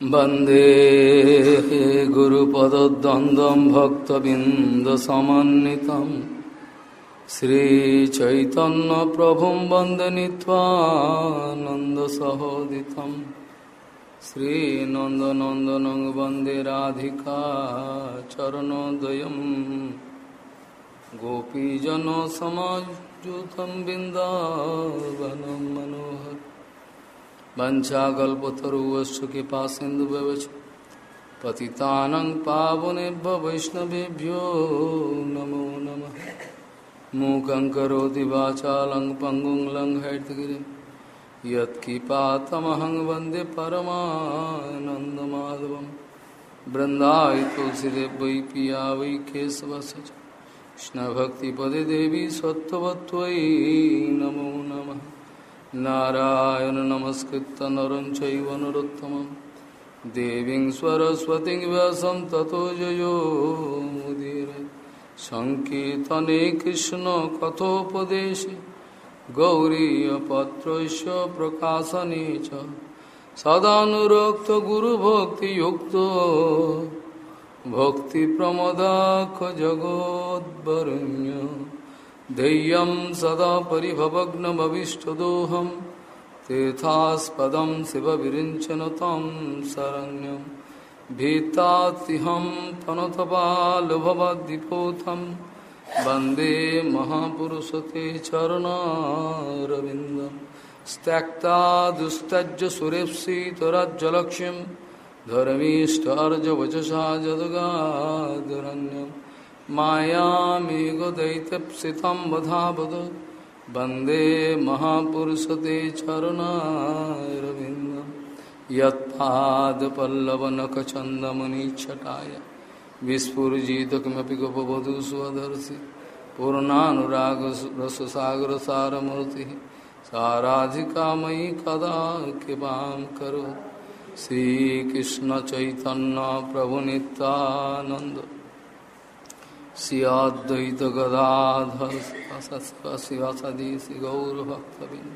वंदे गुरुपदद्वन्द्वं भक्तबिन्दसमन्वितं श्रीचैतन्यप्रभुं वंदे नीत्वानन्दसहोदितं श्रीनन्दनन्दनं वंदे राधिका चरणोदयं गोपीजनसमायुतं बिन्दावनं मनोहर वंशाकल्पतरुवश्च कृपा सिंधु पतितानं पावनेभ्य वैष्णवेभ्यो नमो नमः। मूकं करोति वाचालं, पङ्गुं लङ्घयतगिरिं यत्किपातमहं वंदे परमानन्दमाधवं बृन्दाय तुलसीदेव वै पिया वै केशवस्य कृष्णभक्तिपदे देवी सत्त्ववत्त्वयि नमो नमः। नारायण नमस्कृत नर चैव नरोत्तमं देवीं सरस्वतीं व्यासं ततो जयो मुदीर सङ्कीर्तने कृष्णकथोपदेशे गौरीयपत्रस्य प्रकाशने च सदानुरक्तगुरुभक्तियुक्तो भक्तिप्रमदाख जगोद्वरुण्य ध्येयं सदा परिभवग्नमभीष्टदोहं तीर्थास्पदं शिवविरिञ्चनतां शरण्यं, भीतातिहं तनतपालभवद्दिपोतं वंदे महापुरुषते चरणारविन्दं, स्त्यक्ता दुस्तज्य सुरेप्सितराज्जलक्ष्यं धर्मीष्ठार्जवचसा जदगादरण्यम् मायामेघदैत्यप्सितं वधावद। वंदे महापुरुषते चरणारविन्दं। यत्पादपल्लवनखचन्दमनिच्छटाय। विस्फुर्जित किमपि गोपवधू स्वदर्शि पूर्णानुरागरससागरसारमूर्तिः। साराधिका मयि कदा कृपां करो। श्रीकृष्णचैतन्यप्रभुनितानन्द श्रियाद्वैत गदाधर शिवासदी श्री गौरभक्तबिंद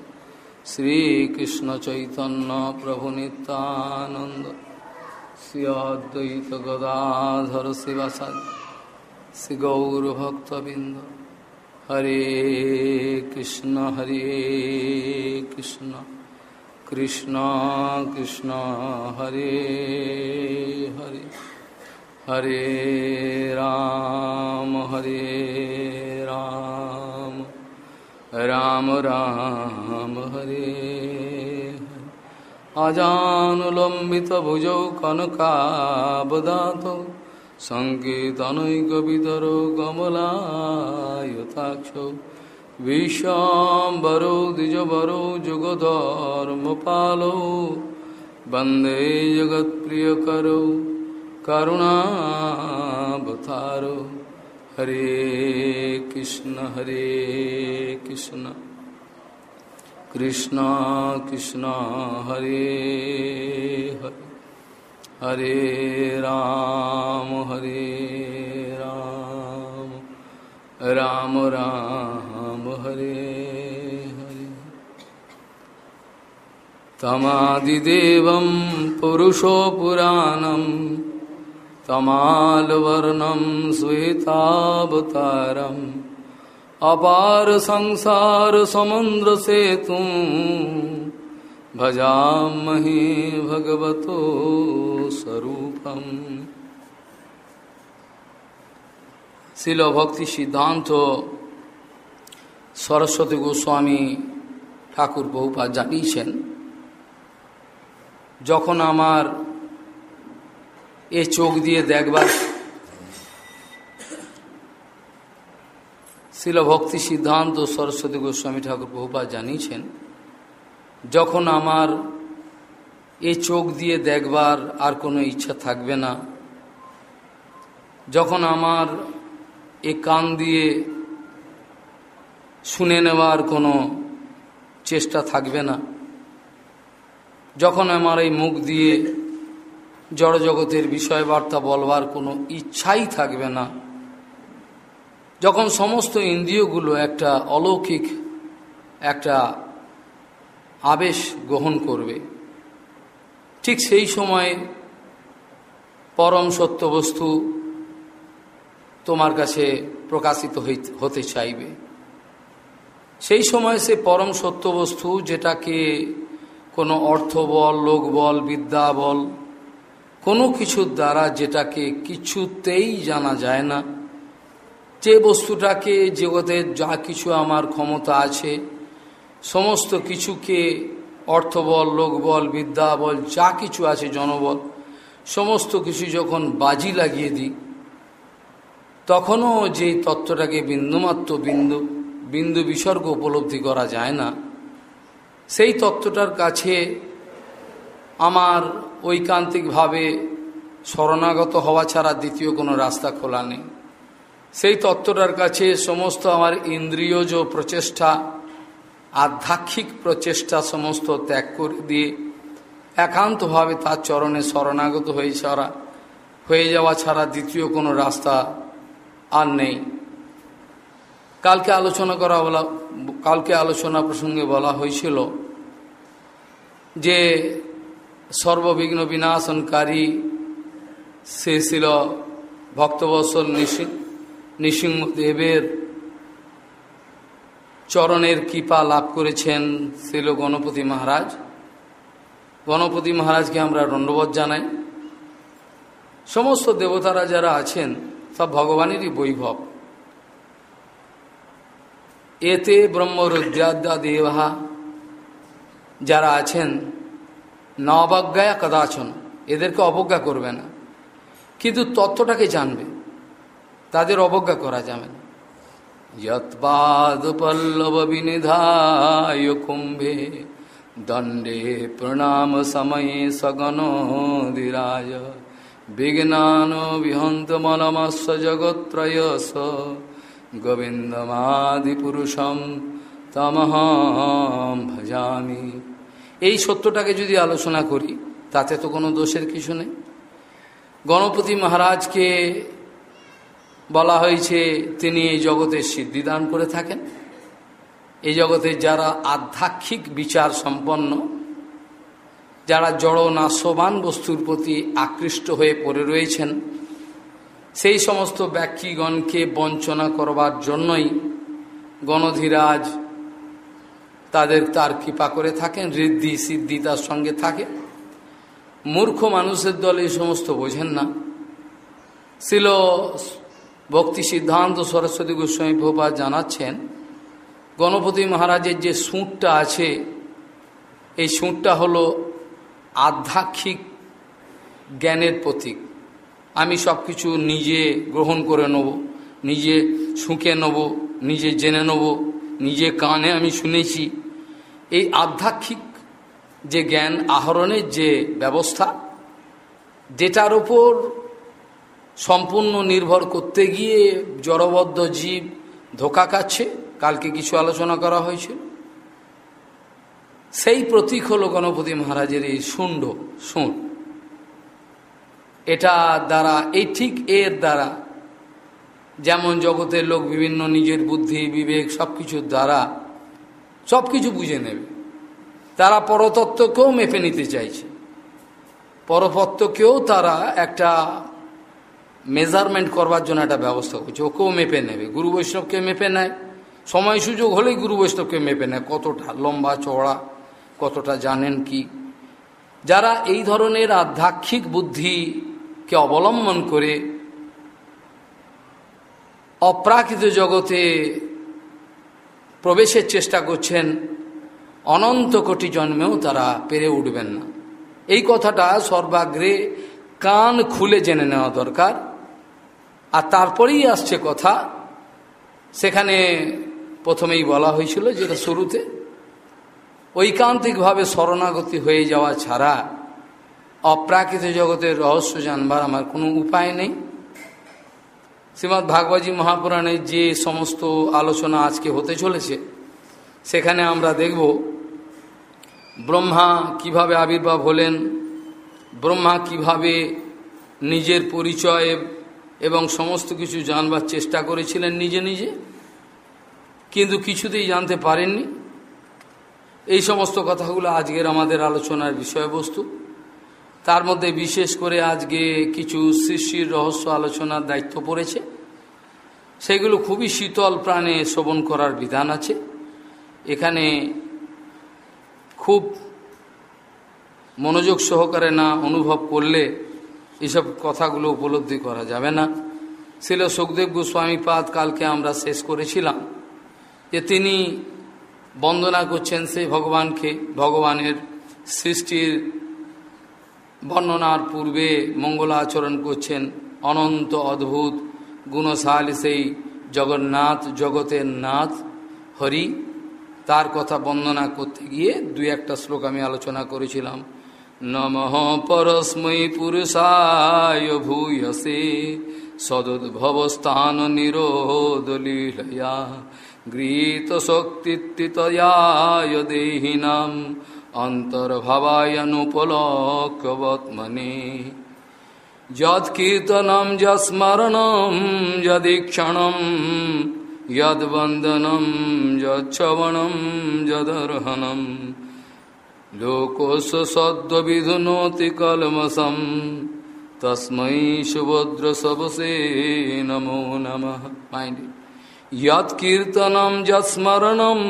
श्रीकृष्ण चैतन्य प्रभु नित्यानंद श्रियाद्वैत गदाधर शिवासदी श्री गौरभक्तबिंद हरे कृष्ण हरे कृष्ण कृष्ण कृष्ण हरे हरे हरे राम राम राम हरे अजानुलम्बितभुजौ कनकाबदातौ सङ्केतनैकवितरो कमलायताक्षौ विश्वाम्बरौ द्विजवरौ जुगधर्मपालौ वन्दे जगत्प्रियकरौ करुणावतारो हरे कृष्ण हरे कृष्ण कृष्ण कृष्ण हरे हरे। हरे राम हरे राम। राम राम, हरे हरे। तमादिदेवं पुरुषो पुराणम् तमालवर्णं श्वेतावतारम्। अपार संसारसमुद्रसेतुं भजामहे भगवतो स्वरूपम् শিল ভক্তি সিদ্ধান্ত সরস্বতী গোস্বামী ঠাকুর বহুপা জানিয়েছেন যখন আমার এ চোখ দিয়ে দেখবার শিল ভক্তি সিদ্ধান্ত সরস্বতী গোস্বামী ঠাকুর বহুপা জানিয়েছেন, যখন আমার এ চোখ দিয়ে দেখবার আর কোনো ইচ্ছা থাকবে না, যখন আমার এ কান দিয়ে শুনে নেওয়ার কোনো চেষ্টা থাকবে না, যখন আমার এই মুখ দিয়ে জড়জগতের বিষয়বার্তা বলবার কোনো ইচ্ছাই থাকবে না যখন সমস্ত ইন্দ্রিয়গুলো একটা অলৌকিক একটা আবেশ গ্রহণ করবে, ঠিক সেই সময় পরম সত্য বস্তু তোমার কাছে প্রকাশিত হতে চাইবে। সেই সময় সে পরম সত্য বস্তু যেটাকে কোনো অর্থ বল, লোক বল, বিদ্যা বল, কোনো কিছুর দ্বারা যেটাকে কিছুতেই জানা যায় না যে বস্তুটাকে জগতের যা কিছু আমার ক্ষমতা আছে, সমস্ত কিছুকে অর্থবল, লোকবল বিদ্যা বল যা কিছু আছে জনবল, সমস্ত কিছু যখন বাজি লাগিয়ে দিই, তখনও যে তত্ত্বটাকে বিন্দুমাত্র বিন্দু বিন্দু বিসর্গ উপলব্ধি করা যায় না, সেই তত্ত্বটার কাছে আমার ঐকান্তিকভাবে শরণাগত হওয়া ছাড়া দ্বিতীয় কোনো রাস্তা খোলা নেই। সেই তত্ত্বটার কাছে সমস্ত আমার ইন্দ্রিয়জ প্রচেষ্টা, আধ্যাত্মিক প্রচেষ্টা সমস্ত ত্যাগ করে দিয়ে একান্তভাবে তার চরণে শরণাগত হয়ে ছাড়া, হয়ে যাওয়া ছাড়া দ্বিতীয় কোনো রাস্তা আর নেই। কালকে আলোচনা করা বলা, কালকে আলোচনা প্রসঙ্গে বলা হয়েছিল যে সর্ববিঘ্ন বিনাশনকারী সে ছিল ভক্তবৎসল নৃসিংহদেবের চরণের কৃপা লাভ করেছেন শিল গণপতি মহারাজ। গণপতি মহারাজকে আমরা দণ্ডবোধ জানাই। সমস্ত দেবতারা যারা আছেন, সব ভগবানেরই বৈভব। এতে ব্রহ্মরুদ্রাদ্যা দেবা যারা আছেন না অবজ্ঞায় কদাচন, এদেরকে অবজ্ঞা করবে না। কিন্তু তত্ত্বটাকে জানবে। তাদের অবজ্ঞা করা যাবে না। পল্লব বিনিধায় কুম্ভে দণ্ডে প্রণাম সময়ে সগন দিরায় বিঘ্নান বিহন্ত মনমস্ব জগত্রয়স গোবিন্দমাদিপুরুষম তমহম ভজামি। এই সত্যটাকে যদি আলোচনা করি, তাতে তো কোনো দোষের কিছু নেই। গণপতি মহারাজকে বলা হয়েছে, তিনি এই জগতের সিদ্ধিদান করে থাকেন। এই জগতের যারা আধ্যাত্মিক বিচার সম্পন্ন, যারা জড় নাশবান বস্তুর প্রতি আকৃষ্ট হয়ে পড়ে রয়েছেন, সেই সমস্ত ব্যক্তিগণকে বঞ্চনা করবার জন্যই গণধীরাজ তাদের তার কৃপা করে থাকেন, ঋদ্ধি সিদ্ধি তার সঙ্গে থাকে। মূর্খ মানুষের দল এই সমস্ত বোঝেন না। ছিল ভক্তি সিদ্ধান্ত সরস্বতী গোস্বামী ভোপা জানাচ্ছেন, গণপতি মহারাজের যে সুঁটটা আছে, এই সুঁটটা হলো আধ্যাত্মিক জ্ঞানের প্রতীক। আমি সব কিছু নিজে গ্রহণ করে নেব, নিজে শুঁকে নেব, নিজে জেনে নেব, নিজে কানে আমি শুনেছি। এই আধ্যাত্মিক যে জ্ঞান আহরণের যে ব্যবস্থা, যেটার ওপর সম্পূর্ণ নির্ভর করতে গিয়ে জড়বদ্ধ জীব ধোকা খাচ্ছে। কালকে কিছু আলোচনা করা হয়েছিল। সেই প্রতীক হল গণপতি মহারাজের এই শুণ্ড শুঁড় এটা দ্বারা, এই ঠিক এর দ্বারা, যেমন জগতের লোক বিভিন্ন নিজের বুদ্ধি, বিবেক সব কিছুর দ্বারা সব কিছু বুঝে নেবে। তারা পরতত্ত্বকেও মেপে নিতে চাইছে। পরপত্ত্বকেও তারা একটা মেজারমেন্ট করবার জন্য একটা ব্যবস্থা করছে। ওকেও মেপে নেবে। গুরু বৈষ্ণবকে মেপে নেয়। সময় সুযোগ হলেই গুরু বৈষ্ণবকে মেপে নেয়। কতটা লম্বা চওড়া, কতটা জানেন কি? যারা এই ধরনের আধ্যাত্মিক বুদ্ধিকে অবলম্বন করে অপ্রাকৃত জগতে প্রবেশের চেষ্টা করছেন, অনন্ত কোটি জন্মেও তারা পেরে উঠবেন না। এই কথাটা সর্বাগ্রে কান খুলে জেনে নেওয়া দরকার। আর তারপরেই আসছে কথা, সেখানে প্রথমেই বলা হয়েছিল যেটা শুরুতে, ঐকান্তিকভাবে শরণাগতি হয়ে যাওয়া ছাড়া অপ্রাকৃত জগতের রহস্য জানবার আমার কোনো উপায় নেই। শ্রীমৎ ভাগবতী মহাপুরাণের যে সমস্ত আলোচনা আজকে হতে চলেছে, সেখানে আমরা দেখব ব্রহ্মা কীভাবে আবির্ভাব হলেন, ব্রহ্মা কীভাবে নিজের পরিচয় এবং সমস্ত কিছু জানবার চেষ্টা করেছিলেন নিজে নিজে, কিন্তু কিছুতেই জানতে পারেননি। এই সমস্ত কথাগুলো আজকের আমাদের আলোচনার বিষয়বস্তু। তার মধ্যে বিশেষ করে আজকে কিছু সৃষ্টির রহস্য আলোচনার দায়িত্ব পড়েছে। সেগুলো খুবই শীতল প্রাণে শ্রবণ করার বিধান আছে। এখানে খুব মনোযোগ সহকারে না অনুভব করলে এসব কথাগুলো উপলব্ধি করা যাবে না। ছিল সুখদেব গোস্বামী পাদ কালকে আমরা শেষ করেছিলাম। যে তিনি বন্দনা করছেন সেই ভগবানকে, ভগবানের সৃষ্টির বর্ণনার পূর্বে মঙ্গলাচরণ করছেন অনন্ত অদ্ভুত গুণশালী সেই জগন্নাথ, জগতের নাথ হরি। তার কথা বন্দনা করতে গিয়ে দুই একটা শ্লোক আমি আলোচনা করেছিলাম। নম পরস্মৈ পুরুষায় ভূয়সে সদুদ্ভবস্থান নিরোদলীলয়া গৃহীত শক্তিতয়ায় দেহিনাম অন্তর্ভাবায়নুপলকবৎমনে যৎকীর্তনম যস্মরণম যদীক্ষণম যদ্বন্দনম যচ্ছবণম যদর্হনম লোকস্য সদ্যবিধুনোতি কলমসম তস্মৈ সুভদ্র সবসে নমো নম মাইন্ড ইয়ৎকীর্তনম যৎস্মরণম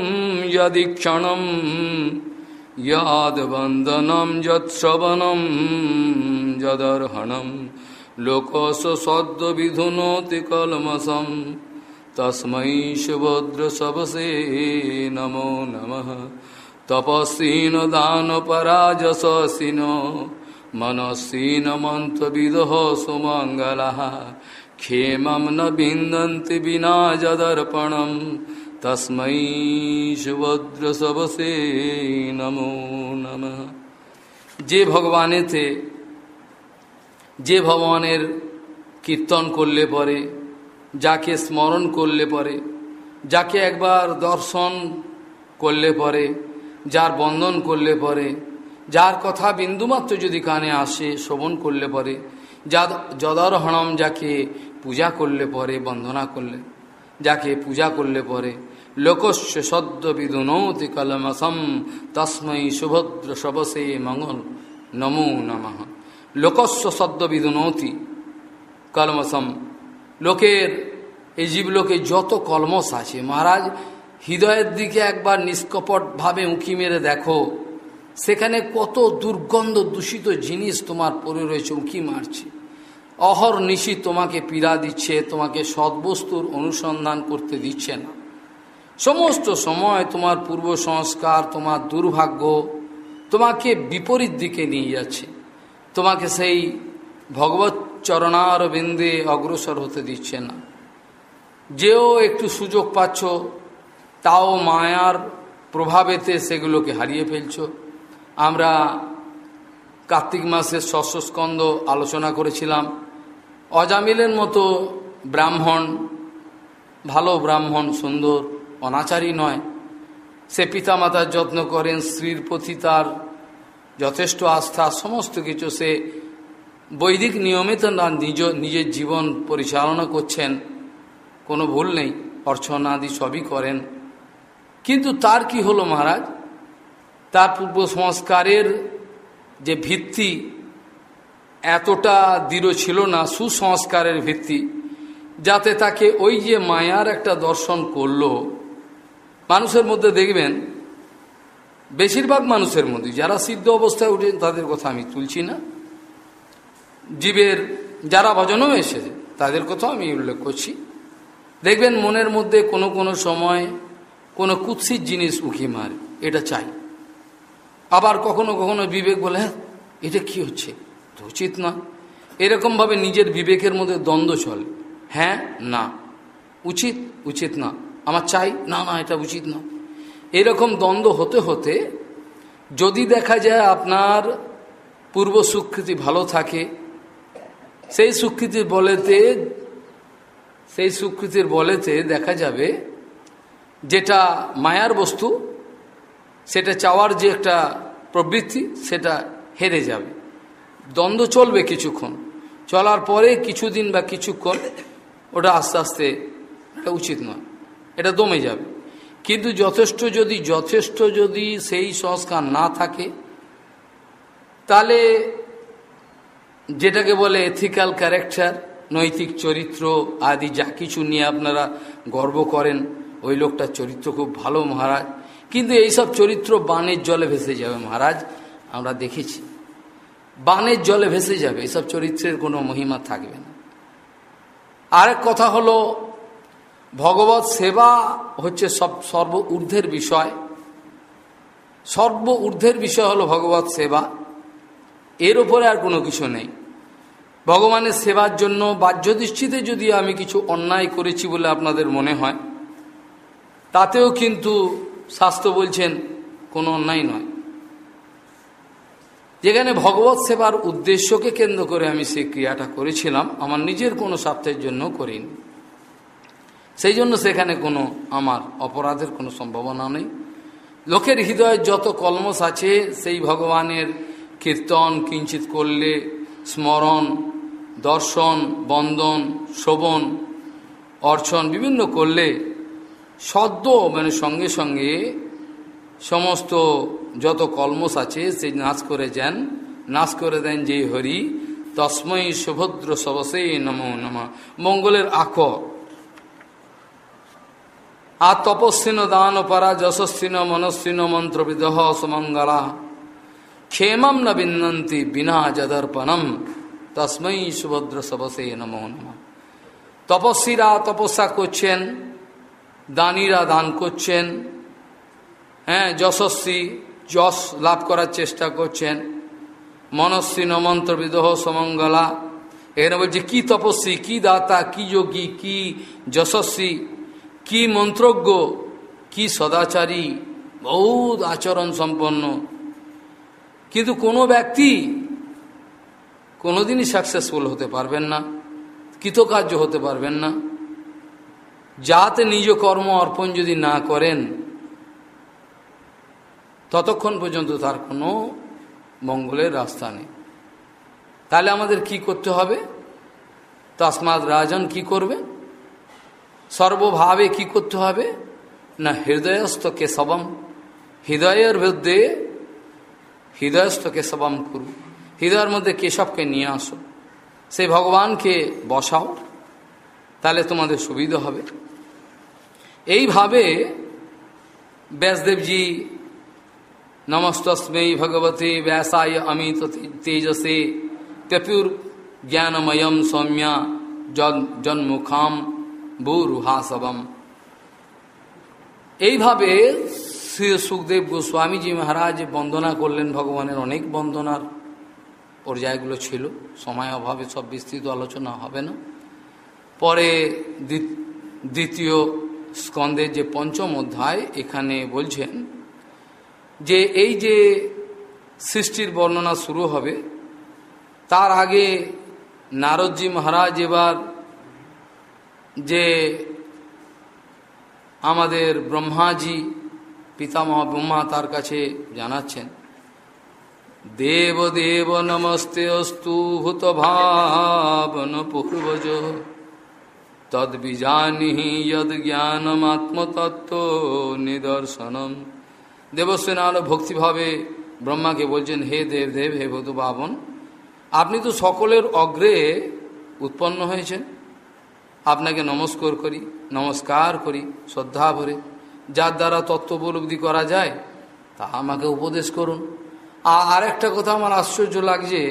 যদীক্ষণম यदवंदनम यश्रवणम यदर्हणम लोकस सद्विधुनोति कलमसम সুভদ্র সবসে নমো नमो नमः। তপসীন দান পরাজসীন মনসীন মন্ত্রবিদহ সুমঙ্গলা। ক্ষেম ন বিন্দন্তি বিনা যদর্পণম তস্মৈ সুভদ্রসবসে নমো নম। যে ভগবানেতে যে ভগবানের কীর্তন করলে পরে, যাকে স্মরণ করলে পরে, যাকে একবার দর্শন করলে পরে যার বন্ধন করলে পরে, যার কথা বিন্দুমাত্র যদি কানে আসে, শ্রবণ করলে পরে, যা যদরহণম যাকে পূজা করলে পরে, বন্দনা করলে, যাকে পূজা করলে পরে, লোকস্য সদ্য বিদুনৌতি কলমসম তস্মৈ সুভদ্র সবসে মঙ্গল নমো নমঃ। লোকস্য সদ্য বিদুনৌতি কলমসম, লোকের, এই জীবলোকে যত কলমস আছে, মহারাজ হৃদয়ের দিকে একবার নিষ্কপটভাবে উঁকি মেরে দেখো। সেখানে কত দুর্গন্ধ দূষিত জিনিস তোমার পরে রয়েছে, উঁকি মারছে। অহর নিশি তোমাকে পীড়া দিচ্ছে, তোমাকে সদ্বস্তুর অনুসন্ধান করতে দিচ্ছে না। সমস্ত সময় তোমার পূর্ব সংস্কার, তোমার দুর্ভাগ্য তোমাকে বিপরীত দিকে নিয়ে যাচ্ছে। তোমাকে সেই ভগবত চরণার বিন্দে অগ্রসর হতে দিচ্ছে না। যেও একটু সুযোগ পাচ্ছ তাও মায়ার প্রভাবেতে সেগুলোকে হারিয়ে ফেলছ। আমরা কার্তিক মাসের ষষ্ঠস্কন্দ আলোচনা করেছিলাম। অজামিলের মতো ব্রাহ্মণ, ভালো ব্রাহ্মণ, সুন্দর, অনাচারী নয়। সে পিতামাতার যত্ন করেন, স্ত্রীর প্রতি তার যথেষ্ট আস্থা, সমস্ত কিছু সে বৈদিক নিয়মে তো না, নিজ, নিজের জীবন পরিচালনা করছেন। কোনো ভুল নেই, অর্চনাদি সবই করেন। কিন্তু তার কি হলো মহারাজ? তার পূর্ব সংস্কারের যে ভিত্তি এতটা দৃঢ় ছিল না, সুসংস্কারের ভিত্তি, যাতে তাকে ওই যে মায়ার একটা দর্শন করল, মানুষের মধ্যে দেখবেন, বেশিরভাগ মানুষের মধ্যে, যারা সিদ্ধ অবস্থায় উঠেন তাদের কথা আমি তুলছি না। জীবের যারা ভজনও এসেছে, তাদের কথাও আমি উল্লেখ করছি। দেখবেন মনের মধ্যে কোনো কোনো সময় কোনো কুৎসিত জিনিস উঁকি মারে, এটা চাই। আবার কখনো কখনো বিবেক বলে হ্যাঁ এটা কি হচ্ছে? তো উচিত না। এরকমভাবে নিজের বিবেকের মধ্যে দ্বন্দ্ব চলে। হ্যাঁ না। উচিত উচিত না। আমার চাই, না না, এটা উচিত না। এরকম দ্বন্দ্ব হতে হতে যদি দেখা যায় আপনার পূর্ব সুকৃতি ভালো থাকে, সেই সুকৃতির বলেতে, সেই সুকৃতির বলেতে দেখা যাবে যেটা মায়ার বস্তু, সেটা চাওয়ার যে একটা প্রবৃত্তি, সেটা হেরে যাবে। দ্বন্দ্ব চলবে কিছুক্ষণ। চলার পরে কিছুদিন বা কিছুক্ষণ ওটা আস্তে আস্তে উচিত নয়। এটা দমে যাবে। কিন্তু যথেষ্ট যদি যথেষ্ট যদি সেই সংস্কার না থাকে, তাহলে যেটাকে বলে এথিক্যাল ক্যারেক্টার নৈতিক চরিত্র আদি যা কিছু নিয়ে আপনারা গর্ব করেন ওই লোকটার চরিত্র খুব ভালো মহারাজ। কিন্তু এইসব চরিত্র বানের জলে ভেসে যাবে মহারাজ, আমরা দেখেছি। বানের জলে ভেসে যাবে, এসব চরিত্রের কোনো মহিমা থাকবে না। আরেক কথা হলো, ভগবত সেবা হচ্ছে সব সর্ব ঊর্ধ্বের বিষয়। সর্ব ঊর্ধ্বের বিষয় হলো ভগবত সেবা। এর ওপরে আর কোনো কিছু নেই। ভগবানের সেবার জন্য বাহ্য দৃষ্টিতে যদি আমি কিছু অন্যায় করেছি বলে আপনাদের মনে হয় তাতেও কিন্তু শাস্ত্র বলছেন কোনো অন্যায় নয়। যেখানে ভগবত সেবার উদ্দেশ্যকে কেন্দ্র করে আমি সেই ক্রিয়াটা করেছিলাম, আমার নিজের কোনো স্বার্থের জন্য করিনি। সেই জন্য সেখানে কোনো আমার অপরাধের কোনো সম্ভাবনা নেই। লোকের হৃদয়ে যত কলমস আছে, সেই ভগবানের কীর্তন কিঞ্চিত করলে স্মরণ, দর্শন, বন্দন, শোভন, অর্চন বিভিন্ন করলে সদ্য মানে সঙ্গে সঙ্গে সমস্ত যত কলমস আছে, সে নাচ করে যান। নাচ করে দেন যে হরি। তস্মৈ সুভদ্র সবসে নমো নম। মঙ্গলের আখ। আর তপস্বিন দান পরা, যশস্বিন মনস্বিন মন্ত্রবিদহ সুমঙ্গলা। ক্ষেমম ন বিন্নন্তি বিনা যদর্পণম। তস্মৈ সুভদ্র সবসে নমো নম। তপস্বীরা তপস্যা করছেন। দানীরা দান করছেন। হ্যাঁ যশস্বী যশ লাভ করার চেষ্টা করছেন। মনস্বী নমন্ত্র বিদহ সমঙ্গলা। এখানে বলছে, কি তপস্বী, কি দাতা, কি যোগী, কি যশস্বী, কি মন্ত্রজ্ঞ, কি সদাচারী, বহুত আচরণ সম্পন্ন। কিন্তু কোনো ব্যক্তি কোনোদিনই সাকসেসফুল হতে পারবেন না, কৃতকার্য হতে পারবেন না। যাতে নিজ কর্ম অর্পণ যদি না করেন, ততক্ষণ পর্যন্ত তার কোনো মঙ্গলের রাস্তা নেই। তাহলে আমাদের কি করতে হবে? তসমাদ রাজন কি করবে? সর্বভাবে কি করতে হবে? না হৃদয়স্থ কেশবম হৃদয়ের মধ্যে হৃদয়স্থ কেশবম করু হৃদয়ের মধ্যে কেশবকে নিয়ে আসো। সেই ভগবানকে বসাও। তাহলে তোমাদের সুবিধা হবে। এইভাবে ব্যাসদেবজি নমস্তস্মৈ ভগবতে ব্যাসায় অমিত তেজসে তেপুর জ্ঞানময়ম সৌম্যা জন্মুখাম বুরুহাসবম এইভাবে শ্রী সুখদেব গোস্বামীজি মহারাজ বন্দনা করলেন ভগবানের অনেক বন্দনার পর্যায়গুলো ছিল, সময় অভাবে সব বিস্তৃত আলোচনা হবে না। পরে দ্বিতীয় স্কন্দের যে পঞ্চম অধ্যায়, এখানে বলছেন যে এই যে সৃষ্টির বর্ণনা শুরু হবে, তার আগে নারদজি মহারাজ এবার যে আমাদের ব্রহ্মাজি, পিতামহ ব্রহ্মা তার কাছে জানাচ্ছেন দেব দেব নমস্তে অস্তু হুত ভাবন পূর্বজ। তদ বিজানি যদ জ্ঞানম আত্মতত্ত্ব নিদর্শনম দেবসেনার ভক্তিভাবে ব্রহ্মাকে বলছেন, হে দেব দেব হে বধু বাবন আপনি তো সকলের অগ্রে উৎপন্ন হয়েছেন। আপনাকে নমস্কার করি নমস্কার করি, শ্রদ্ধা ভরে। যার দ্বারা তত্ত্ব উপলব্ধি করা যায়, তা আমাকে উপদেশ করুন। আর একটা কথা আমার আশ্চর্য লাগছে।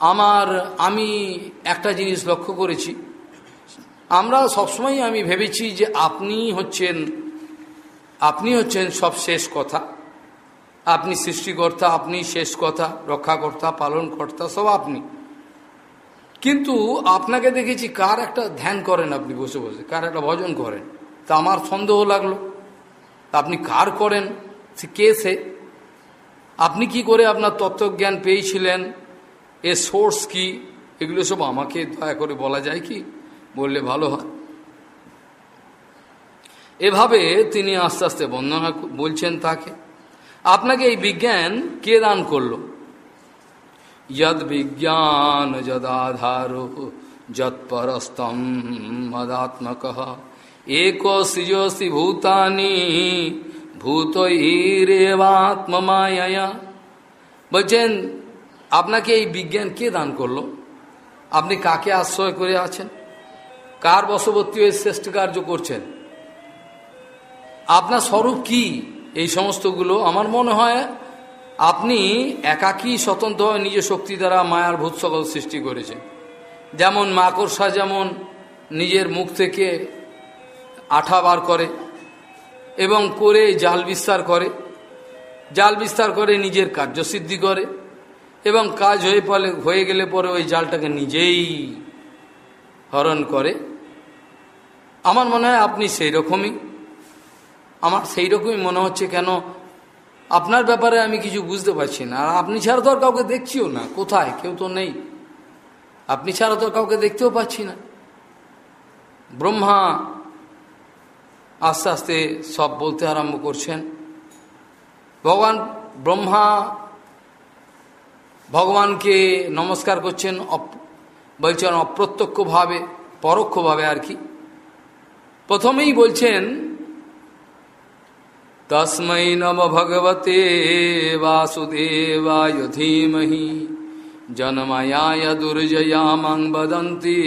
আমার, আমি একটা জিনিস লক্ষ্য করেছি। আমরা সবসময় আমি ভেবেছি যে আপনি হচ্ছেন আপনি হচ্ছেন সব শেষ কথা। আপনি সৃষ্টিকর্তা, আপনি শেষ কথা, রক্ষাকর্তা, পালনকর্তা, সব আপনি। কিন্তু আপনাকে দেখেছি কার একটা ধ্যান করেন আপনি বসে বসে, কার একটা ভজন করেন। তা আমার সন্দেহ লাগল। আপনি কার করেন? সে কে সে? আপনি কি করে আপনার তত্ত্বজ্ঞান পেয়েছিলেন? এ সোর্স কি? এগুলো সব আমাকে দয়া করে বলা যায় কি? বললে ভালো হয়। এভাবে তিনি আস্তে আস্তে বন্দনা বলছেন তাকে। আপনাকে এই বিজ্ঞান কে দান করল? যদ বিজ্ঞান যদাধার যৎপরস্তম মদাত্মক। এক সৃজসি ভূতানি ভূত ইরেবাত্মমায়া বলছেন, আপনাকে এই বিজ্ঞান কে দান করল? আপনি কাকে আশ্রয় করে আছেন? কার বশবর্তী হয়ে শ্রেষ্ঠ কার্য করছেন? আপনার স্বরূপ কি? এই সমস্তগুলো আমার মনে হয় আপনি একাকী স্বতন্ত্রভাবে নিজ শক্তি দ্বারা মায়ার ভূত সকল সৃষ্টি করেছেন। যেমন মাকড়সা যেমন নিজের মুখ থেকে আঠা বার করে এবং করে জাল বিস্তার করে, জাল বিস্তার করে নিজের কার্যসিদ্ধি করে এবং কাজ হয়ে পলে হয়ে গেলে পরে ওই জালটাকে নিজেই হরণ করে আমার মনে হয় আপনি সেই রকমই আমার সেই রকমই মনে হচ্ছে কেন আপনার ব্যাপারে আমি কিছু বুঝতে পারছি না। আর আপনি ছাড়া তো আর কাউকে দেখছিও না। কোথায়? কেউ তো নেই। আপনি ছাড়া তো কাউকে দেখতেও পাচ্ছি না। ব্রহ্মা আস্তে আস্তে সব বলতে আরম্ভ করছেন। ভগবান ব্রহ্মা ভগবানকে নমস্কার করছেন। বলছেন অপ্রত্যক্ষভাবে, পরোক্ষভাবে আর কি। প্রথমেই বলছেন তস্মৈ নম ভগবতে বাসুদেবায় ধীমহি জন্মায়ায় দুর্জয়ামং বদন্তি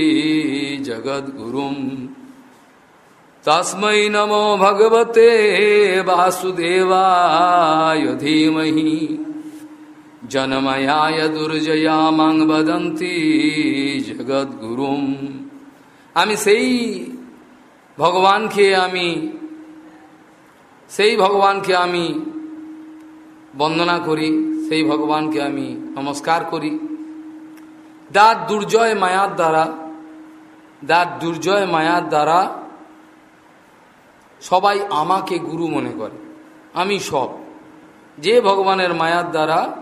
জগদ্গুরুম তস্মৈ নমো ভগবতে বাসুদেবায় ধীমহি জন্ময়ায় দুর্জয়ামং বদন্তি জগদ্গুরুম আমি সেই ভগবানকে আমি, সেই ভগবানকে আমি বন্দনা করি, সেই ভগবানকে আমি নমস্কার করি। দাঁত দুর্জয় মায়ার দ্বারা, দাঁত দুর্জয় মায়ার দ্বারা সবাই আমাকে গুরু মনে করে। আমি সব। যে ভগবানের মায়ার দ্বারা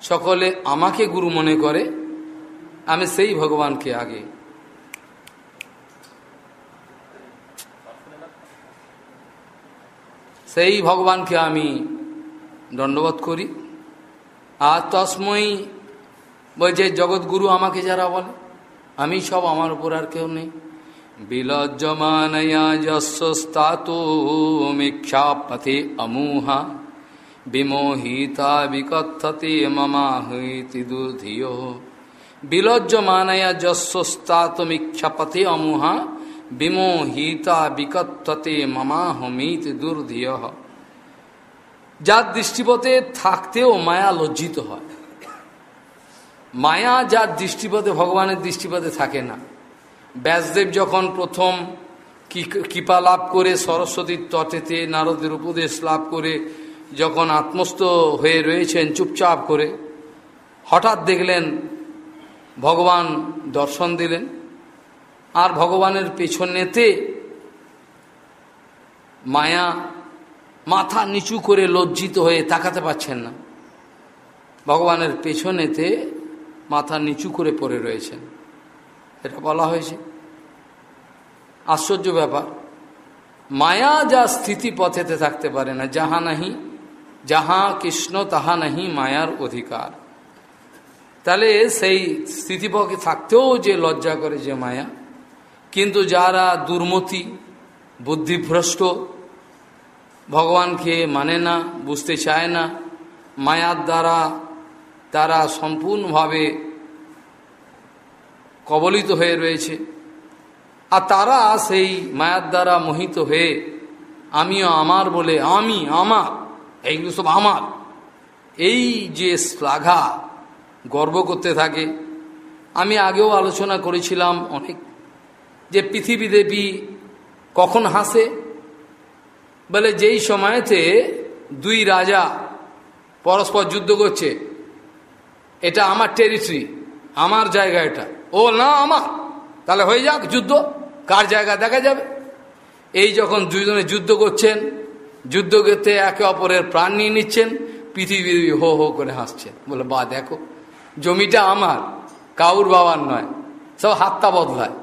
সকলে আমাকে গুরু মনে করে, আমি সেই ভগবানকে আগে সেই ভগবানকে আমি দণ্ডবোধ করি। আর তসময়ী বলছে জগৎগুরু আমাকে যারা বলে, আমি সব আমার উপর আর কেউ নেই। বিলজ্জমানয়া যস্তাতো মিক্ষাপথে অমুহা বিমোহিতা বিকথতে মমাহৈতি দুর্ধিয়। বিলজ্জমানয়া যস্তাতমিক্ষাপথে অমুহা বিমোহিতা বিকত্ততে মামাহমিত দুর্ধিয় যার দৃষ্টিপথে থাকতেও মায়া লজ্জিত হয়। মায়া যার দৃষ্টিপথে, ভগবানের দৃষ্টিপথে থাকে না। ব্যাসদেব যখন প্রথম কৃপা লাভ করে সরস্বতীর তটেতে নারদের উপদেশ লাভ করে যখন আত্মস্থ হয়ে রয়েছেন, চুপচাপ করে, হঠাৎ দেখলেন ভগবান দর্শন দিলেন। আর ভগবানের পেছনেতে মায়া মাথা নিচু করে লজ্জিত হয়ে তাকাতে পাচ্ছেন না। ভগবানের পেছনেতে মাথা নিচু করে পড়ে রয়েছেন। এটা বলা হয়েছে। আশ্চর্য ব্যাপার। মায়া যা স্থিতি পথেতে থাকতে পারে না, যাহা নাহি, যাহা কৃষ্ণ, তাহা নাহি মায়ার অধিকার। তাহলে সেই স্থিতিপথে থাকতেও যে লজ্জা করে যে মায়া কিন্তু যারা দুর্মতি, বুদ্ধিভ্রষ্ট, ভগবানকে মানে না, বুঝতে চায় না, মায়ার দ্বারা তারা সম্পূর্ণভাবে কবলিত হয়ে রয়েছে, আর তারা সেই মায়ার দ্বারা মোহিত হয়ে, আমিও আমার বলে, আমি আমার, এইগুলো সব আমার। এই যে শ্লাঘা গর্ব করতে থাকে, আমি আগেও আলোচনা করেছিলাম অনেক যে পৃথিবী দেবী কখন হাসে? বলে যেই সময়তে দুই রাজা পরস্পর যুদ্ধ করছে, এটা আমার টেরিটরি আমার জায়গা এটা। ও না, আমার। তাহলে হয়ে যাক যুদ্ধ, কার জায়গা দেখা যাবে? এই যখন দুইজনে যুদ্ধ করছেন, যুদ্ধ করতে একে অপরের প্রাণ নিয়ে নিচ্ছেন, পৃথিবী হো হো করে হাসছেন। বলে, বা, দেখো, জমিটা আমার, কাউর বাবার নয়, সব হাতটা বদলায়।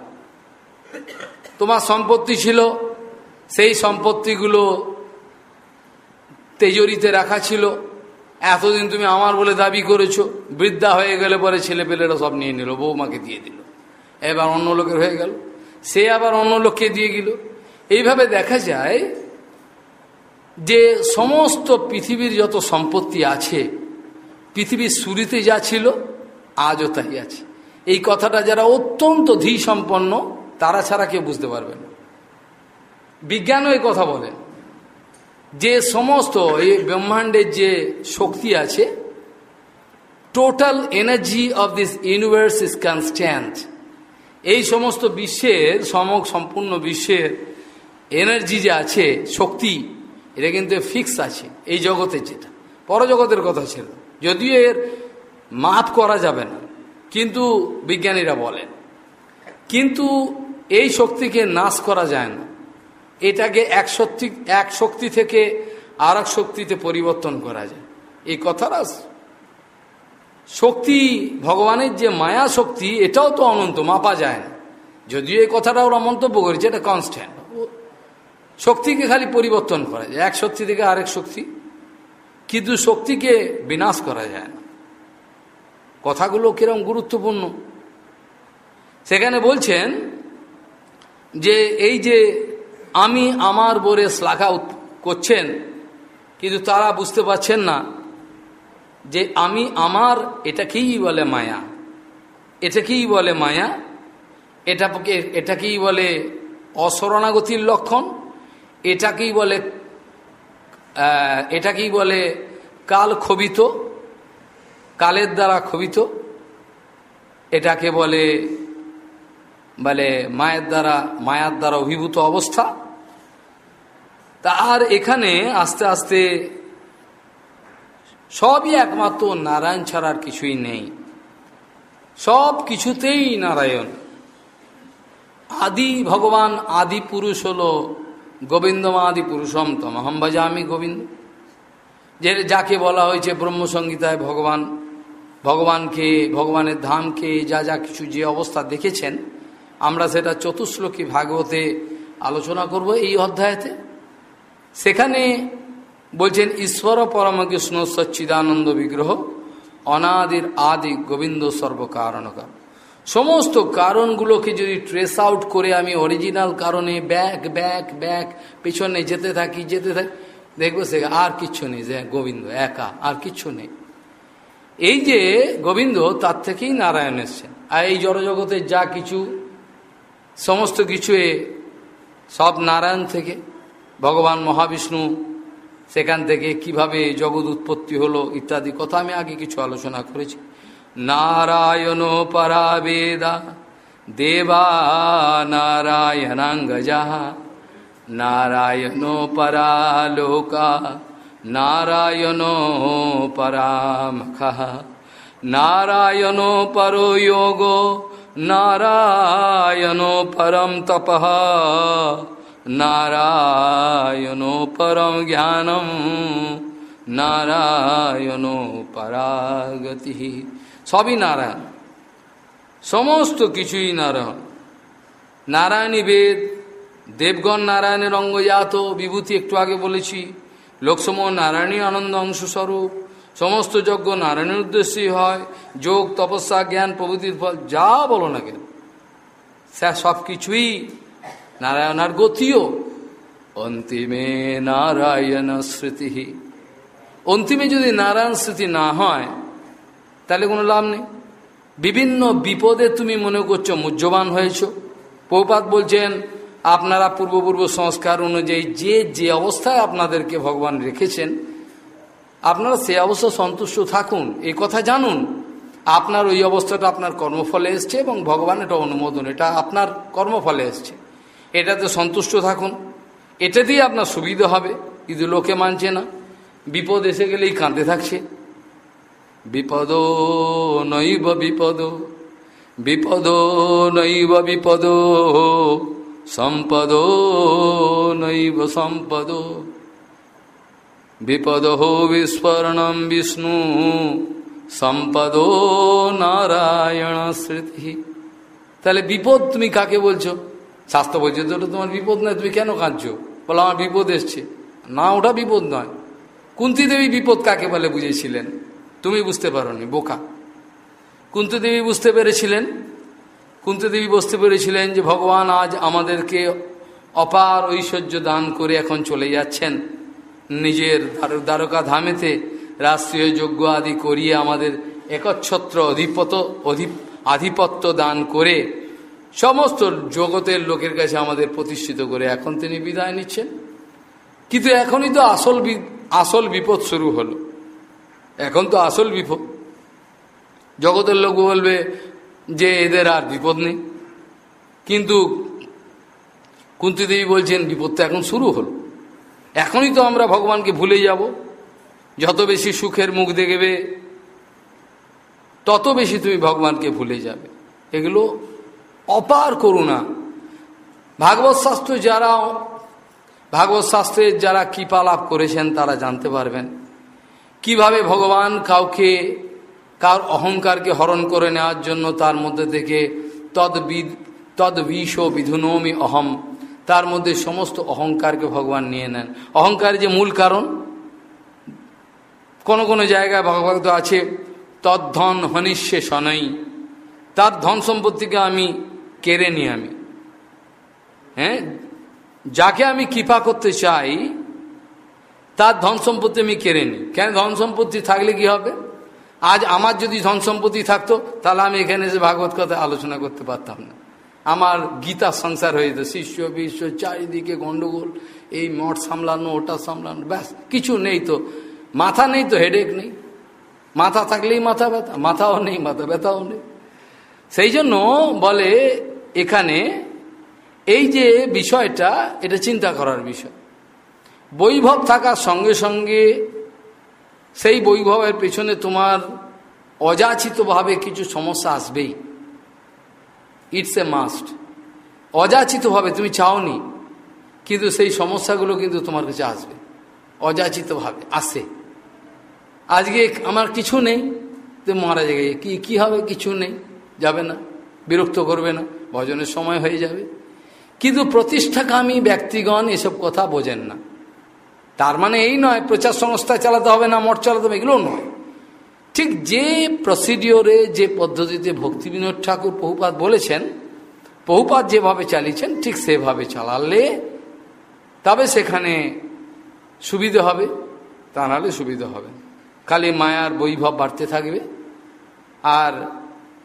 তোমার সম্পত্তি ছিল, সেই সম্পত্তিগুলো তেজরিতে রাখা ছিল। এতদিন তুমি আমার বলে দাবি করেছ, বৃদ্ধা হয়ে গেলে পরে ছেলে পেলেরা সব নিয়ে নিল, বৌমাকে দিয়ে দিল। এবার অন্য লোকের হয়ে গেল, সে আবার অন্য লোককে দিয়ে গেল। এইভাবে দেখা যায় যে সমস্ত পৃথিবীর যত সম্পত্তি আছে, পৃথিবীর শুরুতে যা ছিল, আজও তাই আছে। এই কথাটা যারা অত্যন্ত ধী সম্পন্ন তারা ছাড়া কেউ বুঝতে পারবে না। বিজ্ঞানও এই কথা বলে। যে সমস্ত এই ব্রহ্মাণ্ডের যে শক্তি আছে total energy of this universe is constant এই সমস্ত বিশ্বের সমক সম্পূর্ণ বিশ্বের এনার্জি যে আছে, শক্তি, এটা কিন্তু ফিক্স আছে, এই জগতের যেটা। পরজগতের কথা ছিল। যদিও এর মাপ করা যাবে না, কিন্তু বিজ্ঞানীরা বলেন। কিন্তু এই শক্তিকে নাশ করা যায় না। এটাকে এক শক্তি এক শক্তি থেকে আর এক শক্তিতে পরিবর্তন করা যায়। এই কথাটা শক্তি, ভগবানের যে মায়া শক্তি, এটাও তো অনন্ত, মাপা যায় না। যদিও এই কথাটা ওরা মন্তব্য করেছে, এটা কনস্ট্যান্ট শক্তিকে খালি পরিবর্তন করা যায়, এক শক্তি থেকে আরেক শক্তি। কিন্তু শক্তিকে বিনাশ করা যায় না। কথাগুলো কিরম গুরুত্বপূর্ণ? সেখানে বলছেন যে এই যে আমি আমার বরে শ্লাঘা করছেন, কিন্তু তারা বুঝতে পারছেন না যে আমি আমার এটাকেই বলে মায়া? এটাকেই বলে মায়া? এটা এটাকেই বলে অশরণাগতির লক্ষণ? এটাকেই বলে এটাকেই বলে কাল ক্ষোভিত? কালের দ্বারা ক্ষোভিত? এটাকে বলে বলে মায়ের দ্বারা, মায়ার দ্বারা অভিভূত অবস্থা। তা আর এখানে আস্তে আস্তে সবই একমাত্র নারায়ণ ছাড়ার কিছুই নেই। সব কিছুতেই নারায়ণ। আদি ভগবান, আদি পুরুষ হল গোবিন্দম, আদি পুরুষম তম হম্বাজা আমি গোবিন্দ। যে যাকে বলা হয়েছে ব্রহ্মসংগীতায় ভগবান, ভগবানকে, ভগবানের ধামকে, যা যা কিছু যে অবস্থা দেখেছেন আমরা সেটা চতুশ্লোকী ভাগবতে আলোচনা করব এই অধ্যায়তে। সেখানে বলছেন, ঈশ্বর পরমকৃষ্ণ সচ্চিদানন্দ বিগ্রহ, অনাদির আদি গোবিন্দ সর্বকারণকার সমস্ত কারণগুলোকে যদি ট্রেস আউট করে আমি অরিজিনাল কারণে ব্যাক ব্যাক ব্যাক পেছনে যেতে থাকি যেতে থাকি, দেখব সে আর কিচ্ছু নেই, যে গোবিন্দ একা, আর কিচ্ছু নেই। এই যে গোবিন্দ তার থেকেই নারায়ণ এসছেন। আর এই জড়জগতের যা কিছু সমস্ত কিছু সব নারায়ণ থেকে, ভগবান মহাবিষ্ণু সেখান থেকে কীভাবে জগৎ উৎপত্তি হলো ইত্যাদি কথা আমি আগে কিছু আলোচনা করেছি। নারায়ণ পরাবেদা, দেবা নারায়ণাঙ্গজা, নারায়ণ পরালোকা, নারায়ণ পরামখ, নারায়ণ পরয়োগ নারায়ণ পরম তপ নারায়ণ পরম জ্ঞানম নারায়ণ পরাগতি সবই নারায়ণ। সমস্ত কিছুই নারায়ণ। নারায়ণী বেদ, দেবগণ নারায়ণের অঙ্গজাত বিভূতি একটু আগে বলেছি। লোকসম নারায়ণী আনন্দ অংশস্বরূপ। সমস্ত যজ্ঞ নারায়ণের উদ্দেশ্যেই হয়, যোগ, তপস্যা, জ্ঞান, প্রভৃতির ফল, যা বলো না কেন। সব কিছুই নারায়ণার গতিও। অন্তিমে নারায়ণ স্মৃতি। অন্তিমে যদি নারায়ণ স্মৃতি না হয়, তাহলে কোনো লাভ নেই। বিভিন্ন বিপদে তুমি মনে করছ মুহ্যবান হয়েছ। পৌপাত বলছেন, আপনারা পূর্বপূর্ব সংস্কার অনুযায়ী যে যে অবস্থায় আপনাদেরকে ভগবান রেখেছেন আপনারা সে অবস্থা সন্তুষ্ট থাকুন এই কথা জানুন। আপনার ওই অবস্থাটা আপনার কর্মফলে এসছে এবং ভগবান এটা অনুমোদন, এটা আপনার কর্মফলে এসছে। এটাতে সন্তুষ্ট থাকুন। এটা দিয়ে আপনার সুবিধা হবে, কিন্তু লোকে মানছে না। বিপদ এসে গেলেই কাঁদতে থাকছে। বিপদ নৈব বিপদ বিপদ নৈব বিপদ সম্পদ নৈব সম্পদ। বিপদ বিস্ফোরণম বিষ্ণু। সম্পদ নারায়ণ স্মৃতি। তাহলে বিপদ তুমি কাকে বলছো? শাস্ত্র বলছে ওটা তোমার বিপদ নয়, তুমি কেন কাঁদছো? বলো, আমার বিপদ এসছে। না, ওটা বিপদ নয়। কুন্তি দেবী বিপদ কাকে বলে বুঝেছিলেন তুমি বুঝতে পারোনি, বোকা। কুন্তি দেবী বুঝতে পেরেছিলেন? কুন্তি দেবী বুঝতে পেরেছিলেন যে ভগবান আজ আমাদেরকে অপার ঐশ্বর্য দান করে এখন চলে যাচ্ছেন। নিজের দ্বারকা ধামেতে রাষ্ট্রীয় যজ্ঞ আদি করিয়ে আমাদের একচ্ছত্র অধিপত অধি আধিপত্য দান করে সমস্ত জগতের লোকের কাছে আমাদের প্রতিষ্ঠিত করে এখন তিনি বিদায় নিচ্ছেন। কিন্তু এখনই তো আসল আসল বিপদ শুরু হলো। এখন তো আসল বিপদ। জগতের লোক বলবে যে এদের আর বিপদ নেই। কিন্তু কুন্তিদেবী বলছেন, বিপদ তো এখন শুরু হলো। এখনই তো আমরা ভগবানকে ভুলে যাব। যত বেশি সুখের মুখ দেখবে, তত বেশি তুমি ভগবানকে ভুলে যাবে। এগুলো অপার করুণা। ভাগবত শাস্ত্র যারা, ভাগবত শাস্ত্রের যারা কৃপা লাভ করেছেন, তারা জানতে পারবেন। কীভাবে ভগবান কাউকে, কার অহংকারকে হরণ করে নেওয়ার জন্য তার মধ্যে থেকে তদ্বিদ, তদ্বিষ বিধুনমি অহম তার মধ্যে সমস্ত অহংকারকে ভগবান নিয়ে নেন। অহংকার যে মূল কারণ, কোন কোন জায়গায় ভগবত আছে তদ্ধন হনিষ্যে শনই তার ধন সম্পত্তিকে আমি কেড়ে নিই আমি। হ্যাঁ? যাকে আমি কৃপা করতে চাই, তার ধন সম্পত্তি আমি কেড়ে নিই। কেন? ধন সম্পত্তি থাকলে কি হবে? আজ আমার যদি ধন সম্পত্তি থাকতো, তাহলে আমি এখানে এসে ভাগবত কথা আলোচনা করতে পারতাম না। আমার গীতা সংসার হয়ে যেত শিষ্য বিশ্ব চারিদিকে গন্ডগোল, এই মঠ সামলানো, ওটা সামলানো, ব্যাস, কিছু নেই তো। মাথা নেই তো হেডেক নেই। মাথা থাকলেই মাথা ব্যথা, মাথাও নেই, মাথা ব্যথাও নেই। সেই জন্য বলে এখানে, এই যে বিষয়টা, এটা চিন্তা করার বিষয়। বৈভব থাকার সঙ্গে সঙ্গে সেই বৈভবের পেছনে তোমার অযাচিতভাবে কিছু সমস্যা আসবেই। ইটস এ মাস্ট অযাচিতভাবে তুমি চাওনি, কিন্তু সেই সমস্যাগুলো কিন্তু তোমার কাছে আসবে। অযাচিতভাবে, আসে। আজকে আমার কিছু নেই, তো মারা যাবে কি কি হবে? কিছু নেই, যাবে না, বিরক্ত করবে না, ভজনের সময় হয়ে যাবে। কিন্তু প্রতিষ্ঠাকামী ব্যক্তিগণ এসব কথা বোঝেন না। তার মানে এই নয়, প্রচার সংস্থা চালাতে হবে না, মঠ চালাতে হবে, এগুলো নয়। ঠিক যে প্রসিডিওরে যে পদ্ধতিতে ভক্তি বিনোদ ঠাকুর বহুপাত বলেছেন বহুপাত যেভাবে চালিয়েছেন, ঠিক সেভাবে চালালে তবে সেখানে সুবিধে হবে, তা নাহলে সুবিধে হবে খালি মায়ার বৈভব বাড়তে থাকবে। আর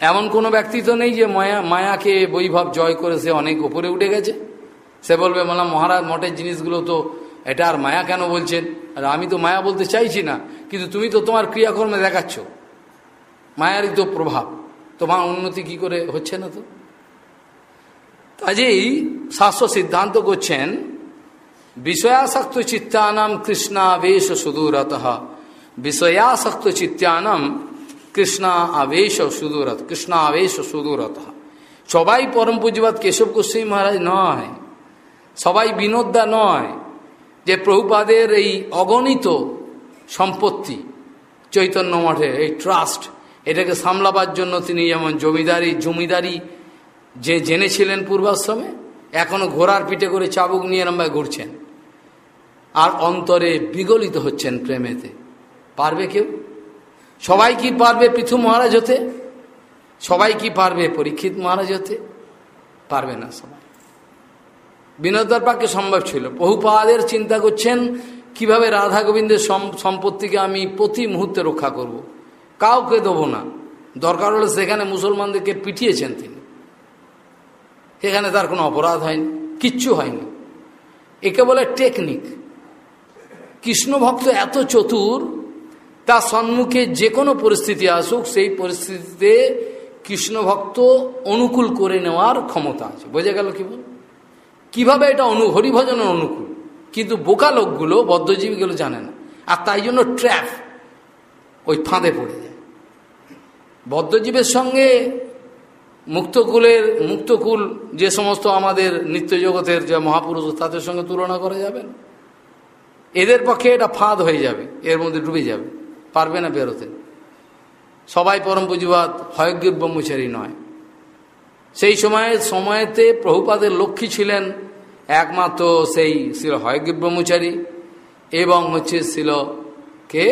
এমন কোনো ব্যক্তি তো নেই যে মায়া, মায়াকে বৈভব জয় করে সে অনেক উপরে উঠে গেছে। সে বলবে বললাম মহারাজ, মঠের জিনিসগুলো তো এটা আর মায়া কেন বলছেন? আর আমি তো মায়া বলতে চাইছি না। কিন্তু তুমি তো তোমার ক্রিয়াকর্মে দেখাচ্ছ। মায়ারই তো প্রভাব। তোমার উন্নতি কি করে হচ্ছে না তো? কাজেই শাস্ত্র সিদ্ধান্ত করছেন, বিষয়াসক্ত চিত্তানাম কৃষ্ণাবেশ সুদূরত। বিষয়াসক্ত চিত্তানাম কৃষ্ণা আবেশ সুদূরত। কৃষ্ণ আবেশ সুদূরত। সবাই পরম পুঁজিবাদ কেশব গোস্বামী মহারাজ নয়। সবাই বিনোদা নয়। যে প্রভুপাদের এই অগণিত সম্পত্তি। চৈতন্য মঠে এই ট্রাস্ট, এটাকে সামলাবার জন্য তিনি যেমন জমিদারি জমিদারি যে জেনেছিলেন পূর্বাশ্রমে, এখনও ঘোড়ার পিঠে করে চাবুক নিয়ে এরমভাবে ঘুরছেন। আর অন্তরে বিগলিত হচ্ছেন প্রেমেতে। পারবে কেউ? সবাই কি পারবে পৃথু মহারাজ হতে? সবাই কি পারবে পরীক্ষিত মহারাজ হতে? পারবে না সবাই। বিনোদার পাকে সম্ভব ছিল। বহুপাদের চিন্তা করছেন কীভাবে রাধা গোবিন্দের সম্পত্তিকে আমি প্রতি মুহূর্তে রক্ষা করব। কাউকে দেবো না। দরকার হলে সেখানে মুসলমানদেরকে পিটিয়েছেন তিনি। সেখানে তার কোনো অপরাধ হয়নি, কিচ্ছু হয়নি। একে বলে টেকনিক। কৃষ্ণ ভক্ত এত চতুর, তার সম্মুখে যে কোনো পরিস্থিতি আসুক, সেই পরিস্থিতিতে কৃষ্ণ ভক্ত অনুকূল করে নেওয়ার ক্ষমতা আছে। বোঝা গেল কি বল? কীভাবে এটা অনু হরিভজনের অনুকূল? কিন্তু বোকা লোকগুলো, বদ্ধজীবীগুলো জানে না। আর তাই জন্য ট্র্যাপ ওই ফাঁদে পড়ে যায়। বদ্ধজীবের সঙ্গে মুক্তকুলের, মুক্তকুল যে সমস্ত আমাদের নিত্য জগতের যে মহাপুরুষ, তাদের সঙ্গে তুলনা করা যাবে এদের পক্ষে এটা ফাঁদ হয়ে যাবে, এর মধ্যে ডুবে যাবে, পারবে না বেরোতে। সবাই পরম পুঁজিবাদ, হয়গ্রীব ব্রহ্মচারী নয়। সেই সময়ে, সময়েতে প্রভুপাদের লক্ষ্মী ছিলেন একমাত্র সেই ছিল হয়গ্রীব ব্রহ্মচারী এবং হচ্ছে ছিল কে?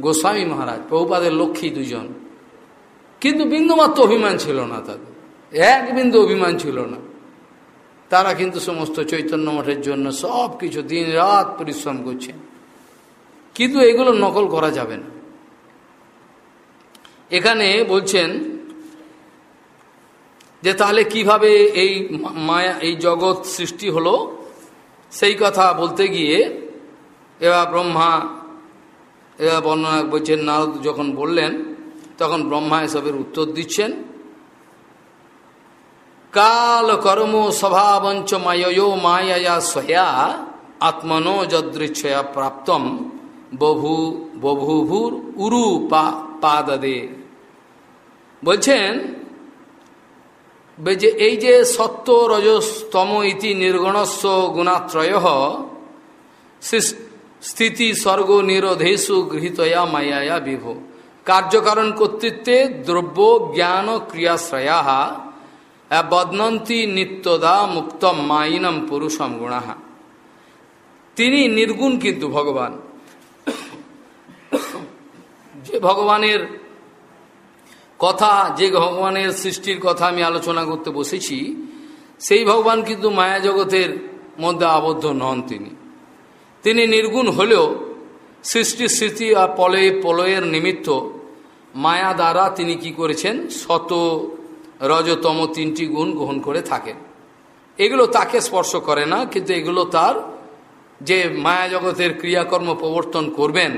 গোস্বামী মহারাজ, প্রভুপাদের লক্ষ্মী দুজন কিন্তু বিন্দুমাত্র অভিমান ছিল না তাদের। এক বিন্দু অভিমান ছিল না। তারা কিন্তু সমস্ত চৈতন্য মঠের জন্য সব কিছু দিন রাত পরিশ্রম করছেন কিন্তু এগুলো নকল করা যাবে না। এখানে বলছেন যে তাহলে কীভাবে এই মায়া, এই জগৎ সৃষ্টি হলো? সেই কথা বলতে গিয়ে এবার ব্রহ্মা এবার বর্ণনা বলছেন, নারদ যখন বললেন, তখন ব্রহ্মা এসবের উত্তর দিচ্ছেন। কাল কর্ম স্বভাবঞ্চ মায়ো মায়া স্বয়া আত্মনো যদৃচ্ছয়া প্রাপ্তম বভু বভুভুর উরু পা পাদদে বলছেন যে এই যে সত্য রজস্তম ইতি নির্গণস্ব গুণাত্রয় স্থিতি স্বর্গ নিরোধেশু গৃহীতয়া মায়া বিভো। কার্যকারণ কর্তৃত্বে দ্রব্য জ্ঞান ক্রিয়াশ্রয়া বদনন্তি নিত্যদা মুক্ত মাইনম পুরুষম গুণা। তিনি নির্গুণ কিন্তু ভগবান। যে ভগবানের কথা, যে ভগবানের সৃষ্টির কথা আমি আলোচনা করতে বসেছি, সেই ভগবান কিন্তু মায়া জগতের মধ্যে আবদ্ধ নন তিনি। তিনি নির্গুণ হলেও সৃষ্টির স্মৃতি আর পলয়ে পলয়ের নিমিত্ত মায়া দ্বারা তিনি কি করেছেন? শত রজতম তিনটি গুণ গ্রহণ করে থাকেন। এগুলো তাকে স্পর্শ করে না, কিন্তু এগুলো তার যে মায়া জগতের ক্রিয়াকর্ম প্রবর্তন করবেন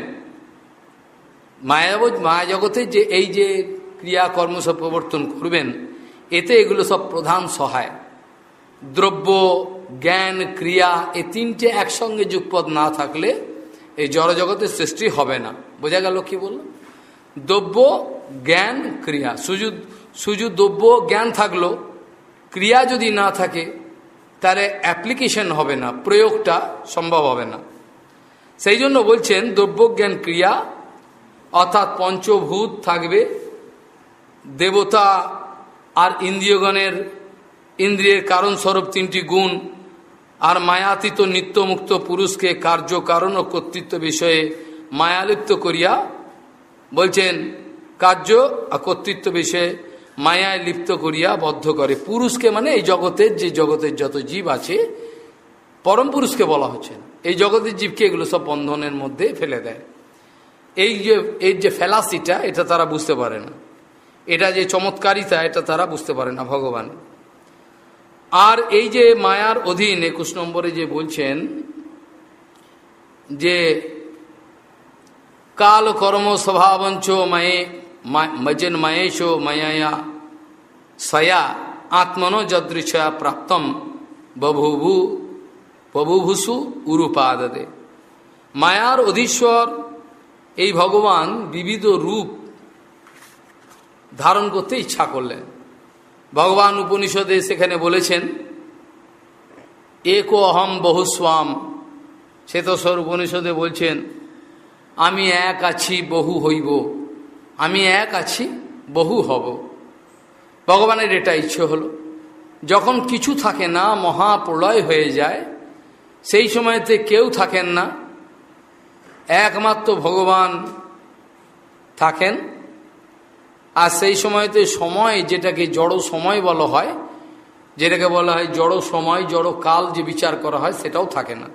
মায়া মায়া জগতে যে এই যে ক্রিয়াকর্ম সব প্রবর্তন করবেন, এতে এগুলো সব প্রধান সহায়। দ্রব্য, জ্ঞান, ক্রিয়া এই তিনটে একসঙ্গে যুগপদ না থাকলে এই জড়জগতের সৃষ্টি হবে না। বোঝা গেল কি বলল দ্রব্য, জ্ঞান, ক্রিয়া। সুযু সুযু দ্রব্য, জ্ঞান থাকল, ক্রিয়া যদি না থাকে, তাহলে অ্যাপ্লিকেশন হবে না, প্রয়োগটা সম্ভব হবে না। সেই জন্য বলছেন দ্রব্যজ্ঞান ক্রিয়া, অর্থাৎ পঞ্চভূত থাকবে দেবতা আর ইন্দ্রিয়গণের ইন্দ্রিয়ের কারণস্বরূপ তিনটি গুণ আর মায়াতীত নিত্যমুক্ত পুরুষকে কার্য কারণ ও কর্তৃত্ব বিষয়ে মায়ালিপ্ত করিয়া বলছেন, কার্য আর কর্তৃত্ব বিষয়ে মায়ায় লিপ্ত করিয়া বদ্ধ করে। পুরুষকে মানে এই জগতের যে জগতের যত জীব আছে, পরম পুরুষকে বলা হচ্ছে। এই জগতের জীবকে এগুলো সব বন্ধনের মধ্যে ফেলে দেয়। এই যে এই যে ফেলাসিটা এটা তারা বুঝতে পারে না। এটা যে চমৎকারিতা, এটা তারা বুঝতে পারে না, ভগবান। আর এই যে মায়ার অধীন, একুশ নম্বরে যে বলছেন, যে কাল কর্ম স্বভাবঞ্চ মায়ে মজেন মহেশ মায়া সয়া আত্মনো যদৃশয়া প্রাপ্তম বভুভু, বভুভুসু উরুপাদে মায়ার অধীশ্বর এই ভগবান বিবিধ রূপ ধারণ করতে ইচ্ছা করলেন। ভগবান উপনিষদে সেখানে বলেছেন, এক অহম বহুস্বাম। শ্বেতস্বর উপনিষদে বলছেন, আমি এক আছি, বহু হইব। আমি এক আছি, বহু হব। ভগবানের এটা ইচ্ছে হলো। যখন কিছু থাকে না, মহাপ্রলয় হয়ে যায়, সেই সময়তে কেউ থাকেন না। একমাত্র ভগবান থাকেন আর সেই সময়তে সময় যেটাকে জড় সময় বলা হয় যেটাকে বলা হয় জড় সময় জড় কাল যে বিচার করা হয় সেটাও থাকে না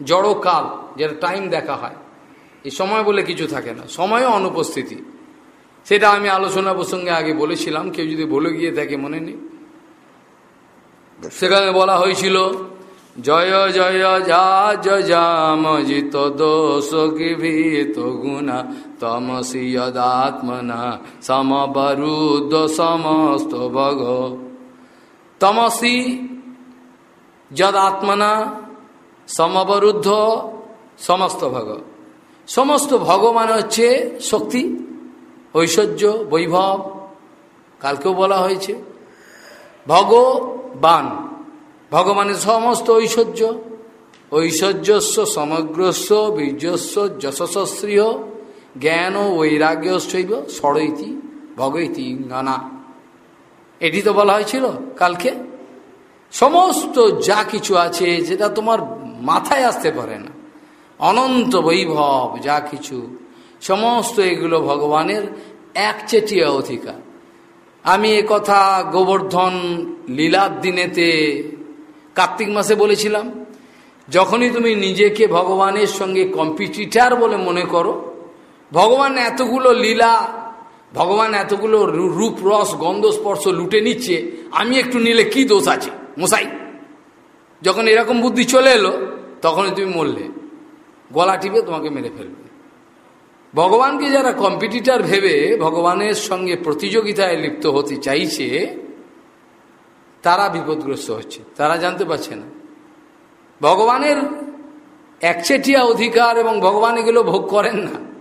জড় কাল যেটা টাইম দেখা হয় এই সময় বলে কিছু থাকে না সময়ও অনুপস্থিতি সেটা আমি আলোচনা প্রসঙ্গে আগে বলেছিলাম কেউ যদি বলে গিয়ে থাকে মনে নেই সেখানে বলা হয়েছিল জয় জয় যা জামজিত দোষ গুণা তমসি যদাত্মনা সমবরুদ্ধ সমস্ত ভগ তমসি যদাত্মনা সমবরুদ্ধ সমস্ত ভগ সমস্ত ভগবান হচ্ছে শক্তি ঐশ্বর্য, বৈভব, কালকেও বলা হয়েছে। ভগবান, ভগবানের সমস্ত ঐশ্বর্য, ঐশ্বর্যস্ব, সমগ্রস্ব, বীর্যস্ব, যশস্বশ্রীয় জ্ঞান ও বৈরাগ্যশৈব ষড়ৈতি ভগৈতি নানা এটি তো বলা হয়েছিল কালকে। সমস্ত যা কিছু আছে যেটা তোমার মাথায় আসতে পারে না। অনন্ত বৈভব যা কিছু, সমস্ত এগুলো ভগবানের একচেটিয়া অধিকার। আমি এ কথা গোবর্ধন লীলার দিনেতে কার্তিক মাসে বলেছিলাম, যখনই তুমি নিজেকে ভগবানের সঙ্গে কম্পিটিটার বলে মনে করো ভগবান এতগুলো লীলা, ভগবান এতগুলো রূপ, রস, গন্ধ, স্পর্শ লুটে নিচ্ছে, আমি একটু নিলে কি দোষ আছে? মশাই, যখন এরকম বুদ্ধি চলে এলো, তখনই তুমি মরলে। গলা টিপে তোমাকে মেরে ফেলবে। ভগবানকে যারা কম্পিটিটার ভেবে ভগবানের সঙ্গে প্রতিযোগিতায় লিপ্ত হতে চাইছে, তারা বিপদগ্রস্ত হচ্ছে। তারা জানতে পারছে না। ভগবানের একচেটিয়া অধিকার এবং ভগবান এগুলো ভোগ করেন না।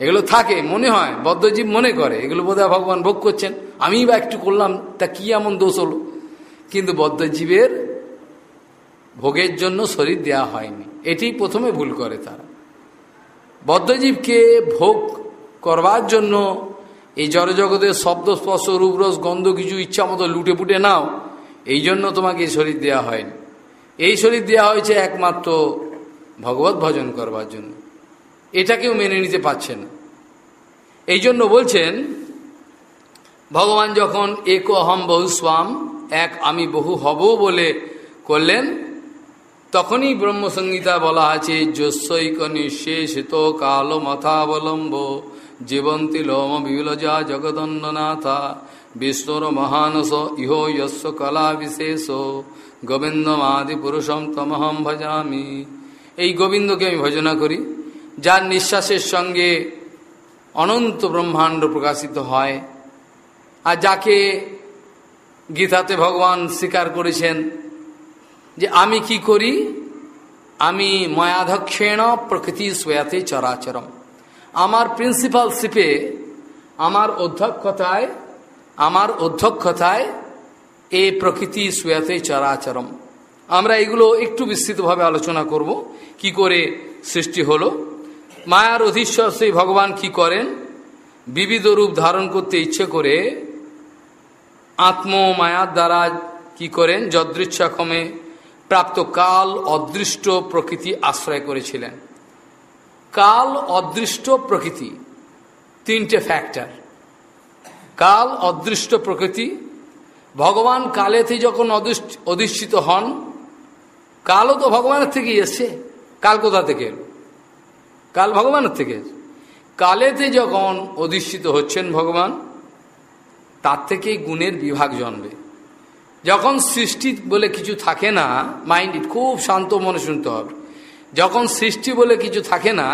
এগুলো থাকে, মনে হয়, বদ্ধজীব মনে করে, এগুলো বোধহয় ভগবান ভোগ করছেন। আমি বা একটু করলাম, তা কি এমন দোষ হলো? কিন্তু বদ্ধজীবের ভোগের জন্য শরীর দেয়া হয়নি। এটি প্রথমে ভুল করে তারা। বদ্ধজীবকে ভোগ করবার জন্য এই জড়জগতের শব্দ, স্পর্শ, রূপরস, গন্ধ কিছু ইচ্ছা মতো লুটে পুটে নাও, এই জন্য তোমাকে এই শরীর দেওয়া হয়নি। এই শরীর দেওয়া হয়েছে একমাত্র ভগবত ভজন করবার জন্য। এটা কেউ মেনে নিতে পারছে না। এই জন্য বলছেন, ভগবান যখন এক অহম বহু স্বাম এক আমি বহু হব বলে করলেন, তখনই ব্রহ্মসংগীতা বলা আছে যস্যৈক নিঃশেষিত কাল মথাবলম্ব, জীবন্তী লোম বিলজা জগদন্দনাথা বিষ্ণুর মহানস ইহ যস্য কলা বিশেষ, গোবিন্দমাদি পুরুষম তমহম ভজামি। এই গোবিন্দকে আমি ভজনা করি। যার নিঃশ্বাসের সঙ্গে অনন্ত ব্রহ্মাণ্ড প্রকাশিত হয় আর যাকে গীতাতে ভগবান স্বীকার করেছেন যে আমি কি করি? আমি ময়াধক্ষেণ প্রকৃতি সোয়াতে চরাচরম। আমার প্রিন্সিপাল শিপে আমার অধ্যক্ষতায় আমার অধ্যক্ষতায় এই প্রকৃতি সোয়াতে চরাচরম। আমরা এগুলো একটু বিস্তৃতভাবে আলোচনা করব। কি করে সৃষ্টি হলো? মায়ার অধীশ্বর সেই ভগবান কি করেন? বিবিধ রূপ ধারণ করতে ইচ্ছে করে আত্ম মায়ার দ্বারা কি করেন? যদৃচ্ছাক্রমে প্রাপ্ত কাল অদৃষ্ট প্রকৃতি আশ্রয় করেছিলেন। কাল অদৃষ্ট প্রকৃতি, তিনটে ফ্যাক্টর কাল অদৃষ্ট প্রকৃতি, ভগবান কালেতে যখন অধিষ্ঠিত হন, কালও তো ভগবানের থেকেই এসছে। কাল কোথা থেকে? এলো কাল ভগবানের থেকে কালেতে যখন অধিষ্ঠিত হচ্ছেন ভগবান, তার থেকেই গুণের বিভাগ জন্মে। যখন সৃষ্টি বলে কিছু থাকে না মাইন্ড খুব শান্ত মনে শুনতে হবে। যখন সৃষ্টি বলে কিছু থাকে না,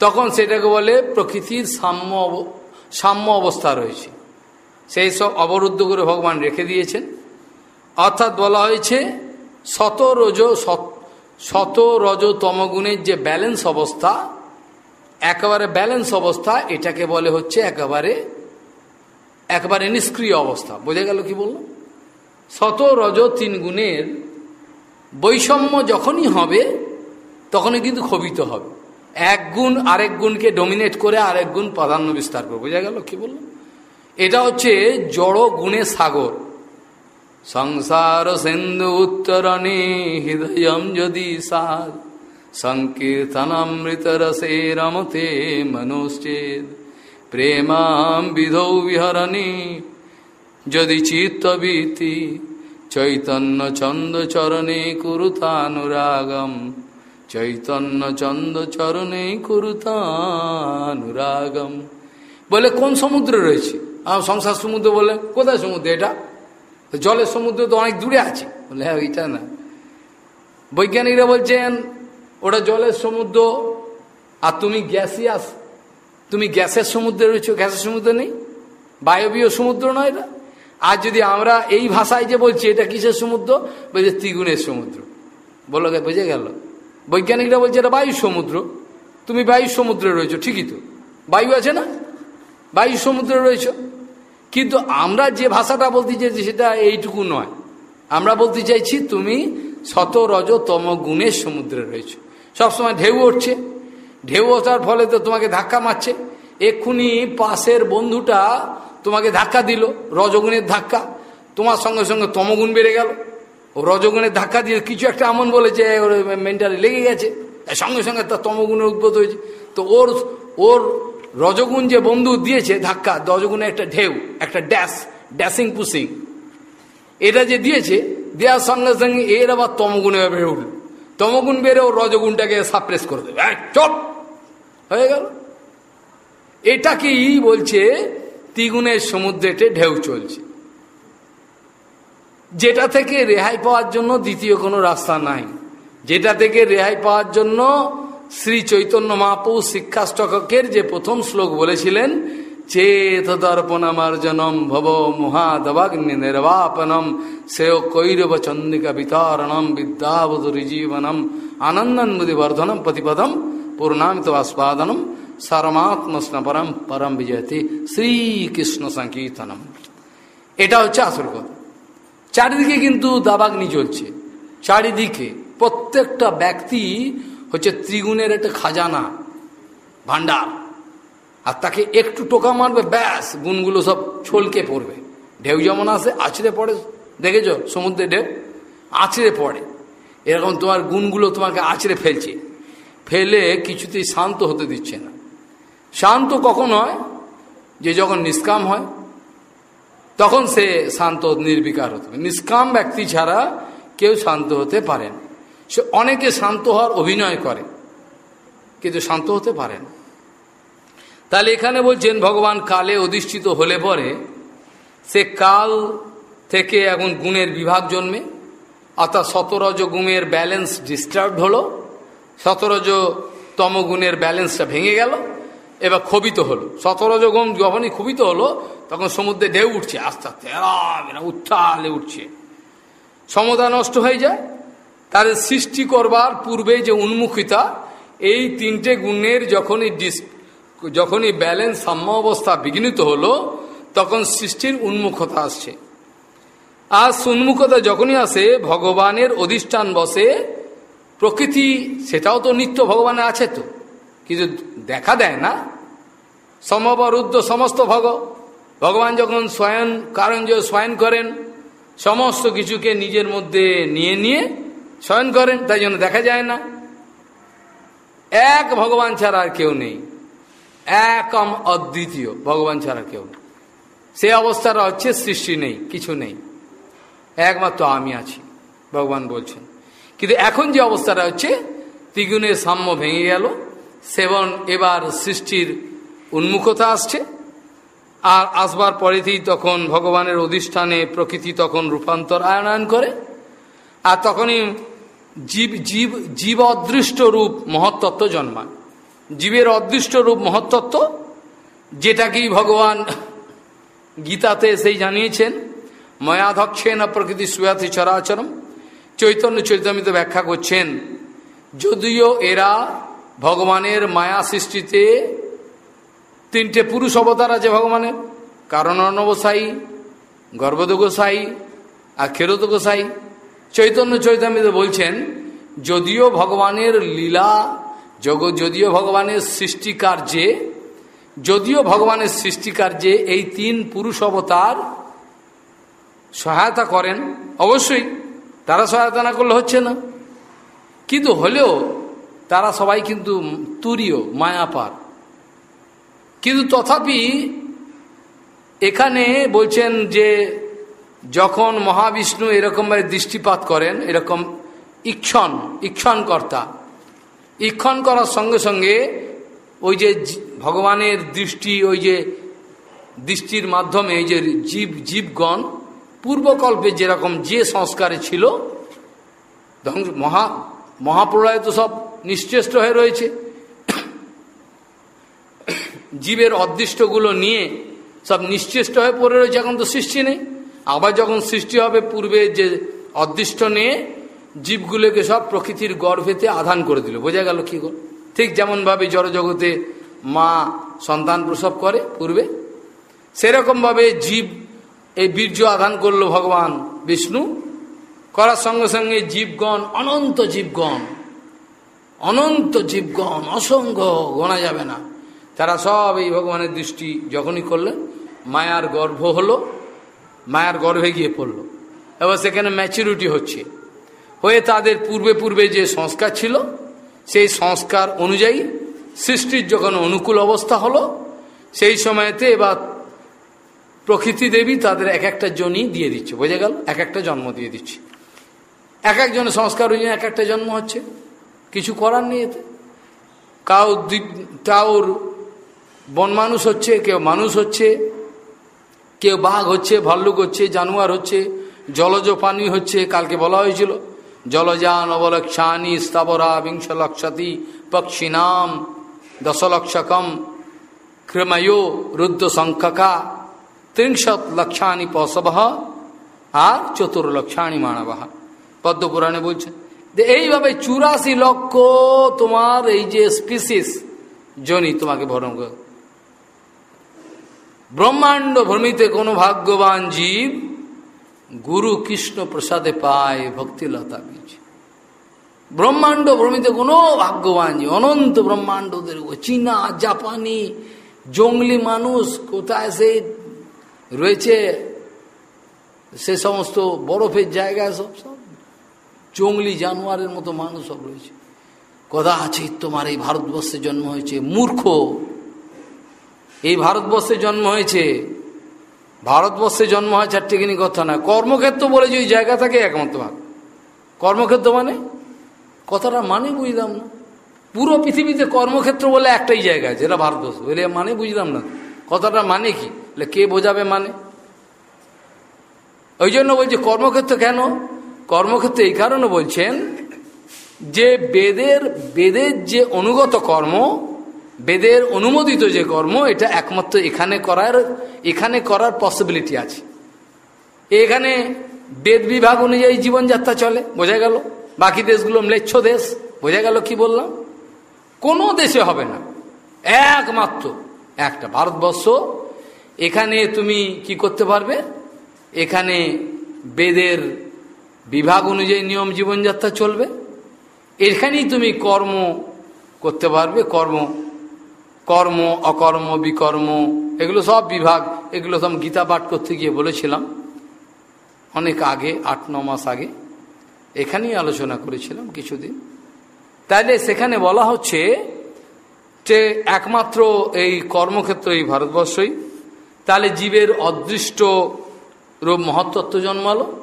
তখন সেটাকে বলে প্রকৃতির সাম্য সাম্য অবস্থা রয়েছে। সেই সব অবরুদ্ধ করে ভগবান রেখে দিয়েছেন। অর্থাৎ বলা হয়েছে, শত রজ শত রজ তমগুণের যে ব্যালেন্স অবস্থা, একেবারে ব্যালেন্স অবস্থা, এটাকে বলে হচ্ছে একেবারে, একবারে নিষ্ক্রিয় অবস্থা। বোঝা গেল কি বলল শত রজ তিন গুণের বৈষম্য যখনই হবে, তখনই কিন্তু ক্ষোভিত হবে। এক গুণ আরেক গুণকে ডমিনেট করে আরেক গুণ প্রাধান্য বিস্তার করবে। বোঝা গেল কি বলল এটা হচ্ছে জড় গুণে সাগর। সংসার সিন্ধু উত্তরণে হৃদয়ম যদি সার সংকীর্তনামৃত রসে রমতে মনোশ্চেদ প্রেমাম বিধৌ বিহরণী যদি চিত্তবীতি চৈতন্য চন্দ চরণে কুরুতানুরাগম, চৈতন্য চন্দ চরণে কুরুতানুরাগম। বলে কোন সমুদ্র রয়েছে? সংসার সমুদ্র বলে, কোথায় সমুদ্র এটা? জলের সমুদ্র তো অনেক দূরে আছে। বলে হ্যাঁ ওইটা না। বৈজ্ঞানিকরা বলছেন, ওটা জলের সমুদ্র, আর তুমি গ্যাসিয়াস তুমি গ্যাসের সমুদ্রে রয়েছো, গ্যাসের সমুদ্র নেই। বায়বীয় সমুদ্র নয় এটা। আর যদি আমরা এই ভাষায় যে বলছি, এটা কিসের সমুদ্র? বলছে, ত্রিগুণের সমুদ্র। বলো, বুঝে গেল? বৈজ্ঞানিকরা বলছে, এটা বায়ু সমুদ্র। তুমি বায়ু সমুদ্রে রয়েছো, ঠিকই তো। বায়ু আছে না? বায়ু সমুদ্রে রয়েছ। কিন্তু আমরা যে ভাষাটা বলতে চাইছি সেটা এইটুকু নয়। আমরা বলতে চাইছি তুমি শত রজ তম গুণের সমুদ্রে রয়েছ। সবসময় ঢেউ উঠছে ঢেউ ওঠার ফলে তো তোমাকে ধাক্কা মারছে। এক্ষুনি পাশের বন্ধুটা তোমাকে ধাক্কা দিল, রজগুণের ধাক্কা। তোমার সঙ্গে সঙ্গে তমগুণ বেড়ে গেল। ও রজগুণের ধাক্কা দিয়ে কিছু একটা এমন বলেছে, ওর মেন্টালি লেগে গেছে। সঙ্গে সঙ্গে তার তমগুণের উদ্বোধ হয়েছে। তো ওর ওর রজগুণ যে বন্ধু দিয়েছে ধাক্কা রজগুণে একটা ঢেউ, একটা ড্যাশ ড্যাসিং পুসিং এটা যে দিয়েছে, দেওয়ার সঙ্গে সঙ্গে এর আবার তমগুণে বেড়ে উঠল। তমগুণ বেড়ে ও রজগুণটাকে সাপ্রেস করে দেবে। চপ! হয়ে গেল। এটাকেই বলছে তিগুণের সমুদ্রেতে ঢেউ চলছে। যেটা থেকে রেহাই পাওয়ার জন্য দ্বিতীয় কোনো রাস্তা নাই। যেটা থেকে রেহাই পাওয়ার জন্য শ্রী চৈতন্য মহাপু শিক্ষাষ্টকের যে প্রথম শ্লোক বলেছিলেন, চেত দর্পণমার্জনম ভব মহাদবাগ্নি নির্বাপনম শ্রেয় কৈরব চন্দিকা বিতারণম বিদ্যাবধুরিজীবনম আনন্দন্মুদি বর্ধনম প্রতিপদম পূর্ণামিত আস্বাদনম পরম পরম বিজয়তি শ্রীকৃষ্ণ সংকীর্তনম। এটা হচ্ছে আসল কথা। চারিদিকে কিন্তু দাবাগ্নি চলছে। চারিদিকে প্রত্যেকটা ব্যক্তি হচ্ছে ত্রিগুণের একটা খাজানা ভান্ডার আর তাকে একটু টোকা মারবে, ব্যাস, গুণগুলো সব ছলকে পড়বে। ঢেউ যেমন আসে, আছড়ে পড়ে। দেখেছ? সমুদ্রে ঢেউ আছড়ে পড়ে। এরকম তোমার গুণগুলো তোমাকে আছড়ে ফেলছে। ফেলে কিছুতেই শান্ত হতে দিচ্ছে না। শান্ত কখন হয়? যে যখন নিষ্কাম হয়, তখন সে শান্ত, নির্বিকার হতে নিষ্কাম ব্যক্তি ছাড়া কেউ শান্ত হতে পারেন সে অনেকে শান্ত হওয়ার অভিনয় করে, কিন্তু শান্ত হতে পারেন তাহলে এখানে বলছেন, ভগবান কালে অধিষ্ঠিত হলে পরে সে কাল থেকে এখন গুণের বিভাগ জন্মে, অর্থাৎ শতরজ গুণের ব্যালেন্স ডিস্টার্ব হলো শতরজ তম গুণের ব্যালেন্সটা ভেঙে গেল, এবার ক্ষোভিত হলো। শতরজ গুণ যখনই ক্ষোভিত হলো, তখন সমুদ্রে ঢেউ উঠছে, আস্তে আস্তে, এরা উত্তালে উঠছে। সমতা নষ্ট হয়ে যায় তাদের সৃষ্টি করবার পূর্বে যে উন্মুখিতা, এই তিনটে গুণের যখনই ডিস যখনই ব্যালেন্স সাম্য অবস্থা বিঘ্নিত হলো, তখন সৃষ্টির উন্মুখতা আসছে। আর উন্মুখতা যখনই আসে, ভগবানের অধিষ্ঠান বসে, প্রকৃতি সেটাও তো নিত্য ভগবানে আছে তো। কিন্তু দেখা দেয় না। সমবরুদ্ধ সমস্ত ভগ। ভগবান যখন স্বয়ং কারণ যে স্বয়ং করেন, সমস্ত কিছুকে নিজের মধ্যে নিয়ে নিয়ে স্বয়ং করেন, তাই জন্য দেখা যায় না। এক ভগবান ছাড়া আর কেউ নেই। একম অদ্বিতীয়, ভগবান ছাড়া কেউ সে অবস্থাটা হচ্ছে সৃষ্টি নেই, কিছু নেই। একমাত্র আমি আছি, ভগবান বলছেন। কিন্তু এখন যে অবস্থাটা হচ্ছে, ত্রিগুণের সাম্য ভেঙে গেল। সেবন, এবার সৃষ্টির উন্মুখতা আসছে। আর আসবার পরেতেই তখন ভগবানের অধিষ্ঠানে প্রকৃতি তখন রূপান্তর আয়নায়ন করে। আর তখনই জীব জীব জীব অদৃষ্ট রূপ মহত্তত্ত্ব জন্মায়। জীবের অদৃষ্ট রূপ মহত্তত্ত্ব, যেটাকেই ভগবান গীতাতে সেই জানিয়েছেন ময়াধক্ষে না প্রকৃতি সুয়াতি চরাচরম, চৈতন্য চৈতন্যতে ব্যাখ্যা করছেন, যদিও এরা ভগবানের মায়া সৃষ্টিতে তিনটে পুরুষ অবতার আছে ভগবানের, কারণ অর্ণবসায়ী গর্ভদ গোসাই আর খেরত চৈতন্য চৈতন্যতে বলছেন, যদিও ভগবানের লীলা জগৎ যদিও ভগবানের সৃষ্টিকার্যে, যদিও ভগবানের সৃষ্টিকার্যে এই তিন পুরুষ অবতার সহায়তা করেন, অবশ্যই তারা সহায়তা না করলে হচ্ছে না। কিন্তু হলেও তারা সবাই কিন্তু তুরীয়, মায়াপার। কিন্তু তথাপি এখানে বলছেন যে যখন মহাবিষ্ণু এরকমভাবে দৃষ্টিপাত করেন, এরকম ইক্ষণ, ইক্ষণকর্তা। ইক্ষণ করার সঙ্গে সঙ্গে ওই যে ভগবানের দৃষ্টি, ওই যে দৃষ্টির মাধ্যমে এই যে জীব, জীবগণ, পূর্বকল্পে যেরকম যে সংস্কারে ছিল, ধ্বংস, মহা, মহাপ্রলয় তো সব নিশ্চেষ্ট হয়ে রয়েছে। জীবের অদৃষ্টগুলো নিয়ে সব নিশ্চেষ্ট হয়ে পড়ে রয়েছে, এখন তো সৃষ্টি নেই। আবার যখন সৃষ্টি হবে পূর্বে যে অদৃষ্ট নিয়ে জীবগুলোকে সব প্রকৃতির গর্ভেতে আধান করে দিল। বোঝা গেল কি গো? ঠিক যেমনভাবে জড়জগতে মা সন্তান প্রসব করে পূর্বে, সেরকমভাবে জীব এই বীর্য আধান করল ভগবান বিষ্ণু। করার সঙ্গে সঙ্গে জীবগণ, অনন্ত জীবগণ অনন্ত জীবগণ, অসংখ্য গোনা যাবে না। তারা সব এই ভগবানের দৃষ্টি যখনই করলেন, মায়ার গর্ভ হলো। মায়ার গর্ভে গিয়ে পড়ল। এবার সেখানে ম্যাচুরিটি হচ্ছে। হয়ে তাদের পূর্বে পূর্বে যে সংস্কার ছিল, সেই সংস্কার অনুযায়ী সৃষ্টির যখন অনুকূল অবস্থা হলো, সেই সময়তে এবার প্রকৃতি দেবী তাদের এক একটা জনই দিয়ে দিচ্ছে। বোঝা গেল? এক একটা জন্ম দিয়ে দিচ্ছে। এক একজনের সংস্কার অনুযায়ী এক একটা জন্ম হচ্ছে। কিছু করার নেই এতে। কাউ কাউর বন মানুষ হচ্ছে, কেউ মানুষ হচ্ছে কেউ বাঘ হচ্ছে, ভাল্লুক হচ্ছে, জানোয়ার হচ্ছে, জলজ পানি হচ্ছে, কালকে বলা হয়েছিল। জলজা নবলক্ষানি স্থাবরা বিংশ লক্ষাতি পক্ষিনাম দশলক্ষকম ক্রময়ো রুদ্র সংখ্যকা ত্রিংশত লক্ষানি পশব আর চতুর্লক্ষানি মানবাহা। পদ্মপুরাণে বলছে এইভাবে চুরাশি লক্ষ তোমার এই যে স্পিসিস জনি তোমাকে ভরণ করে ব্রহ্মাণ্ড ভ্রমিতে কোনো ভাগ্যবান জীব গুরু কৃষ্ণ প্রসাদে পায় ভক্তিলতা বীজ। ব্রহ্মাণ্ড ভ্রমিতে কোনো ভাগ্যবান জীব, অনন্ত ব্রহ্মাণ্ডদের চীনা, জাপানি, জঙ্গলি মানুষ কোথায় সে রয়েছে, সে সমস্ত বরফের জায়গায় সব সব, জঙ্গলি জানোয়ারের মতো মানুষ সব রয়েছে। আছে তোমার এই ভারতবর্ষে জন্ম হয়েছে মূর্খ। এই ভারতবর্ষে জন্ম হয়েছে। ভারতবর্ষে জন্ম হয় চারটেখানি কথা না। কর্মক্ষেত্র বলে যে ওই জায়গা থাকে একমাত্র কর্মক্ষেত্র মানে? কথাটা মানে বুঝলাম না। পুরো পৃথিবীতে কর্মক্ষেত্র বলে একটাই জায়গা যেটা ভারতবর্ষ। বলে মানে বুঝলাম না। কথাটা মানে কি? কে বোঝাবে মানে? ওই জন্য বলছে, কর্মক্ষেত্র কেন? কর্মক্ষেত্র এই কারণে বলছেন যে বেদের বেদের যে অনুগত কর্ম বেদের অনুমোদিত যে কর্ম, এটা একমাত্র এখানে করার এখানে করার পসিবিলিটি আছে। এখানে বেদ বিভাগ অনুযায়ী জীবনযাত্রা চলে, বোঝা গেল। বাকি দেশগুলো ম্লেচ্ছ দেশ, বোঝা গেল কি বললাম? কোনো দেশে হবে না। একমাত্র, একটা ভারতবর্ষ। এখানে তুমি কি করতে পারবে? এখানে বেদের বিভাগ অনুযায়ী নিয়ম জীবনযাত্রা চলবে। এখানেই তুমি কর্ম করতে পারবে, কর্ম কর্ম, অকর্ম, বিকর্ম, এগুলো সব বিভাগ, এগুলো সব গীতা পাঠ করতে গিয়ে বলেছিলাম। অনেক আগে, আট, ন মাস আগে, এখানেই আলোচনা করেছিলাম কিছুদিন। তাইলে সেখানে বলা হচ্ছে যে একমাত্র এই কর্মক্ষেত্র এই ভারতবর্ষই। তাহলে জীবের অদৃষ্ট রূপ মহত্তত্ব জন্মালো।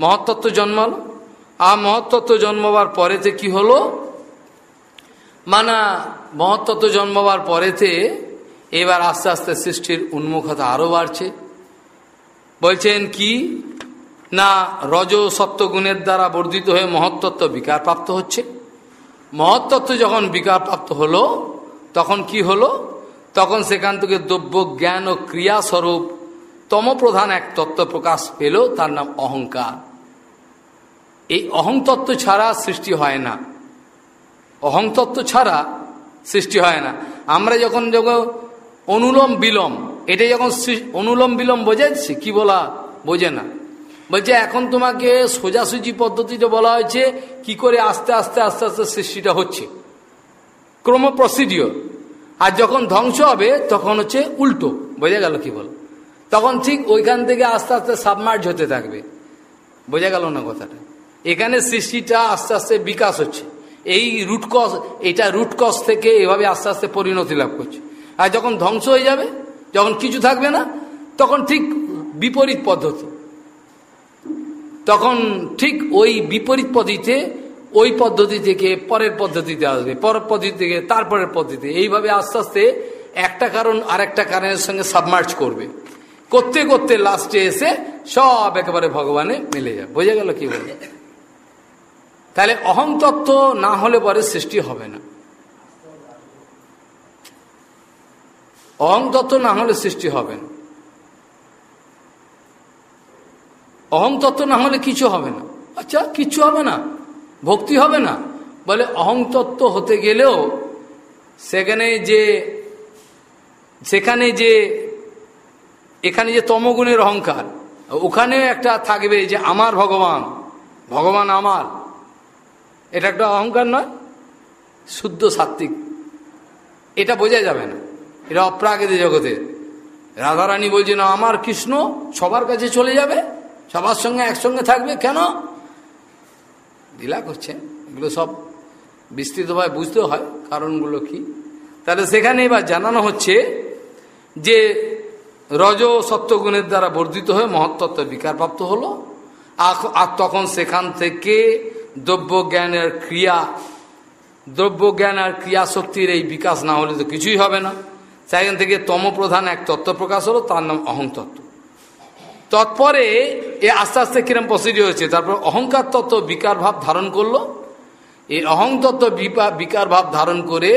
মহত্তত্ব জন্মালো। আর মহত্তত্ব জন্মাবার পরেতে কি হলো? মানা মহত্তত্ব জন্মাবার পরেতে এবার আস্তে আস্তে সৃষ্টির উন্মুখতা আরও বাড়ছে। বলছেন কি, না রজ সত্যগুণের দ্বারা বর্ধিত হয়ে মহত্তত্ব বিকার প্রাপ্ত হচ্ছে। মহত্তত্ব যখন বিকার প্রাপ্ত হলো, তখন কি হলো? তখন সেখান থেকে দ্রব্য, জ্ঞান ও ক্রিয়াস্বরূপ তমপ্রধান এক তত্ত্ব প্রকাশ পেল, তার নাম অহংকার। এই অহংতত্ত্ব ছাড়া সৃষ্টি হয় না। অহংতত্ত্ব ছাড়া সৃষ্টি হয় না। আমরা যখন যখন অনুলোম বিলম, এটা যখন অনুলোম বিলম বোঝাচ্ছি কি বলা বোঝে না। বলছে, এখন তোমাকে সোজাসুজি পদ্ধতিতে বলা হয়েছে, কি করে আস্তে আস্তে আস্তে আস্তে সৃষ্টিটা হচ্ছে। ক্রম প্রসিডিওর আর যখন ধ্বংস হবে, তখন হচ্ছে উল্টো, বোঝা গেল কি বল? তখন ঠিক ওইখান থেকে আস্তে আস্তে সাবমার্জ হতে থাকবে। বোঝা গেল না কথাটা? এখানে সৃষ্টিটা আস্তে আস্তে বিকাশ হচ্ছে। এই রুটকস এটা রুটকস থেকে এভাবে আস্তে আস্তে পরিণতি লাভ করছে। আর যখন ধ্বংস হয়ে যাবে, যখন কিছু থাকবে না, তখন ঠিক বিপরীত পদ্ধতি। তখন ঠিক ওই বিপরীত পদ্ধতিতে, ওই পদ্ধতি থেকে পরের পদ্ধতিতে আসবে, পরের পদ্ধতি থেকে তারপরের পদ্ধতি এইভাবে আস্তে আস্তে একটা কারণ আরেকটা কারণের সঙ্গে সাবমার্চ করবে। করতে করতে লাস্টে এসে সব একেবারে ভগবানে মিলে যায় বোঝা গেল কি বলে তাহলে অহং তত্ত্ব না হলে পরে সৃষ্টি হবে না। অহং তত্ত্ব না হলে সৃষ্টি হবে না। অহং তত্ত্ব না হলে কিছু হবে না। আচ্ছা কিছু হবে না, ভক্তি হবে না। বলে অহং তত্ত্ব হতে গেলেও সেখানে যে সেখানে যে, এখানে যে তমগুণের অহংকার, ওখানে একটা থাকবে যে আমার ভগবান ভগবান আমার। এটা একটা অহংকার নয়, শুদ্ধ সাত্বিক এটা বোঝা যাবে না। এটা অপ্রাকৃত জগতে। রাধারানী বলছে না আমার কৃষ্ণ সবার কাছে চলে যাবে, সবার সঙ্গে একসঙ্গে থাকবে, কেন? লীলা করছে। এগুলো সব বিস্তৃতভাবে বুঝতে হয়, কারণগুলো কি? তাহলে সেখানে এবার জানানো হচ্ছে যে রজ সত্যগুণের দ্বারা বর্ধিত হয়ে মহত্তত্ব বিকারপ্রাপ্ত হলো। আর তখন সেখান থেকে দ্রব্য জ্ঞানের ক্রিয়া দ্রব্য জ্ঞান আর ক্রিয়া শক্তির এই বিকাশ না হলে তো কিছুই হবে না। সেখান থেকে তমপ্রধান এক তত্ত্ব প্রকাশ হলো, তার নাম অহং তত্ত্ব। তৎপরে এ আস্তে আস্তে কিরম প্রসিডি হয়েছে? তারপর অহংকার তত্ত্ব বিকার ভাব ধারণ করল। এই অহং তত্ত্ব বিকার ভাব ধারণ করে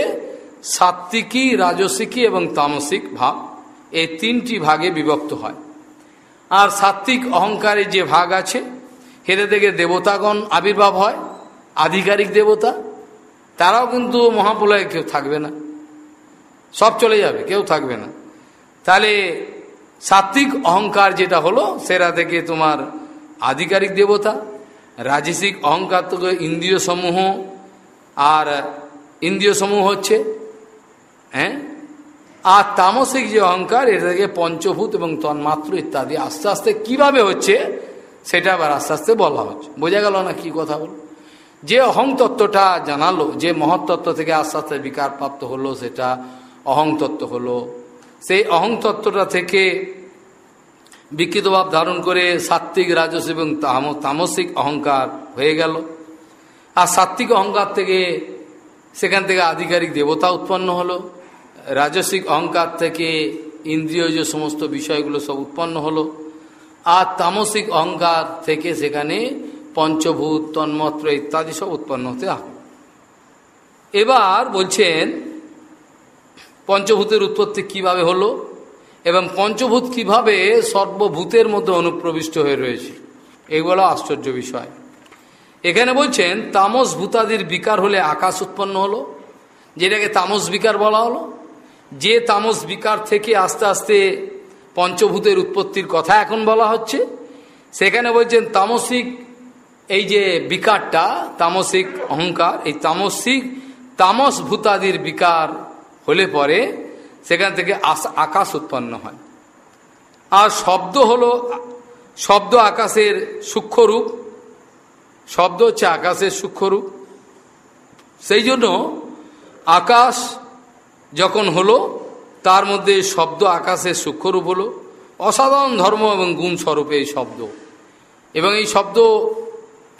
সাত্বিকী রাজসিকী এবং তামসিক ভাব এই তিনটি ভাগে বিভক্ত হয়। আর সাত্বিক অহংকারের যে ভাগ আছে হেরে থেকে দেবতাগণ আবির্ভাব হয়, আধিকারিক দেবতা, তারাও কিন্তু মহাপ্রলয়ে কেউ থাকবে না। সব চলে যাবে, কেউ থাকবে না। তাহলে সাত্বিক অহংকার যেটা হলো, সেটা থেকে তোমার আধিকারিক দেবতা, রাজসিক অহংকার থেকে ইন্দ্রিয় সমূহ, আর ইন্দ্রিয় সমূহ হচ্ছে হ্যাঁ? আর তামসিক যে অহংকার, এটা থেকে পঞ্চভূত এবং তন্মাত্র ইত্যাদি আস্তে আস্তে কীভাবে হচ্ছে সেটা আবার আস্তে আস্তে বলা হচ্ছে। বোঝা গেল না কি কথা বল? যে অহং তত্ত্বটা জানালো, যে মহত্তত্ত্ব থেকে আস্তে আস্তে বিকার প্রাপ্ত হলো, সেটা অহং তত্ত্ব হলো। সেই অহং তত্ত্বটা থেকে বিকৃত ভাব ধারণ করে সাত্বিক রাজস এবং তামসিক অহংকার হয়ে গেল। আর সাত্বিক অহংকার থেকে সেখান থেকে আধিকারিক দেবতা উৎপন্ন হলো। রাজসিক অহংকার থেকে ইন্দ্রিয় যে সমস্ত বিষয়গুলো সব উৎপন্ন হলো। আর তামসিক অহংকার থেকে সেখানে পঞ্চভূত, তন্মত্র ইত্যাদি সব উৎপন্ন হতে এবার বলছেন, পঞ্চভূতের উৎপত্তি কীভাবে হলো এবং পঞ্চভূত কীভাবে সর্বভূতের মধ্যে অনুপ্রবিষ্ট হয়ে রয়েছে, এগুলো আশ্চর্য বিষয়। এখানে বলছেন, তামস ভূতাদির বিকার হলে আকাশ উৎপন্ন হলো, যেটাকে তামস বিকার বলা হলো। যে তামস বিকার থেকে আস্তে আস্তে পঞ্চভূতের উৎপত্তির কথা এখন বলা হচ্ছে। সেখানে বলছেন, তামসিক এই যে বিকারটা, তামসিক অহংকার, এই তামসিক তামস ভূতাদির বিকার হলে পরে সেখান থেকে আকাশ উৎপন্ন হয়। আর শব্দ হলো, শব্দ আকাশের সূক্ষ্মরূপ। শব্দ হচ্ছে আকাশের সূক্ষ্মরূপ। সেই জন্য আকাশ যখন হলো তার মধ্যে শব্দ আকাশের সূক্ষ্মরূপ হলো। অসাধারণ ধর্ম এবং গুণ স্বরূপে এই শব্দ। এবং এই শব্দ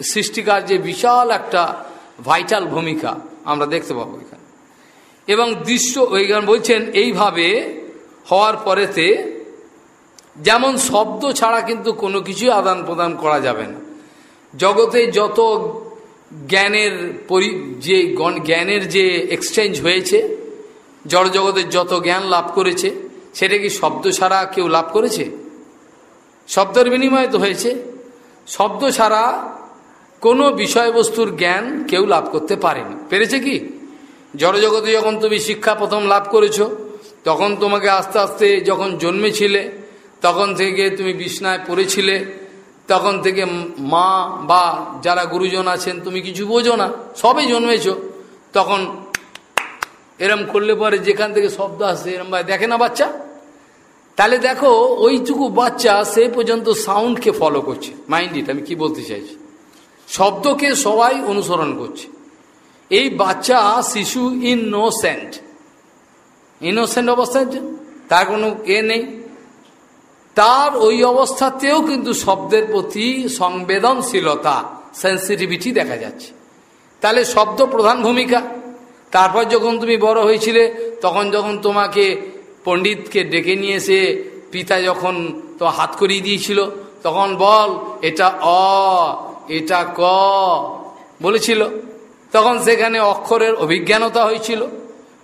সৃষ্টিকার যে বিশাল একটা ভাইটাল ভূমিকা আমরা দেখতে পাবো এখানে। এবং দৃশ্য ওইখানে বলছেন, এইভাবে হওয়ার পরেতে যেমন শব্দ ছাড়া কিন্তু কোনো কিছুই আদান প্রদান করা যাবে না। জগতে যত জ্ঞানের পরি যে জ্ঞানের যে এক্সচেঞ্জ হয়েছে জড়জগতের যত জ্ঞান লাভ করেছে, সেটা কি শব্দ ছাড়া কেউ লাভ করেছে? শব্দের বিনিময়ে তো হয়েছে। শব্দ ছাড়া কোনো বিষয়বস্তুর জ্ঞান কেউ লাভ করতে পারেনি। পেরেছে কি? জড়জগতে যখন তুমি শিক্ষা প্রথম লাভ করেছ, তখন তোমাকে আস্তে আস্তে যখন জন্মেছিলে, তখন থেকে তুমি বিছনায় পড়েছিলে, তখন থেকে মা বা যারা গুরুজন আছেন, তুমি কিছু বোঝো না, সবে জন্মেছ, তখন এরম করলে পরে যেখান থেকে শব্দ আসে, এরম ভাই, দেখে না বাচ্চা? তাহলে দেখো, ওইটুকু বাচ্চা সে পর্যন্ত সাউন্ডকে ফলো করছে। মাইন্ড ইট আমি কি বলতে চাইছি? শব্দকে সবাই অনুসরণ করছে। এই বাচ্চা শিশু ইনোসেন্ট ইনোসেন্ট অবস্থায় তার কোনো এ নেই। তার ওই অবস্থাতেও কিন্তু শব্দের প্রতি সংবেদনশীলতা সেন্সিটিভিটি দেখা যাচ্ছে। তাহলে শব্দ প্রধান ভূমিকা। তারপর যখন তুমি বড় হয়েছিলে, তখন যখন তোমাকে পণ্ডিতকে ডেকে নিয়ে এসে পিতা যখন তো হাত করিয়ে দিয়েছিল, তখন বল, এটা অ, এটা ক বলেছিল। তখন সেখানে অক্ষরের অভিজ্ঞানতা হয়েছিল।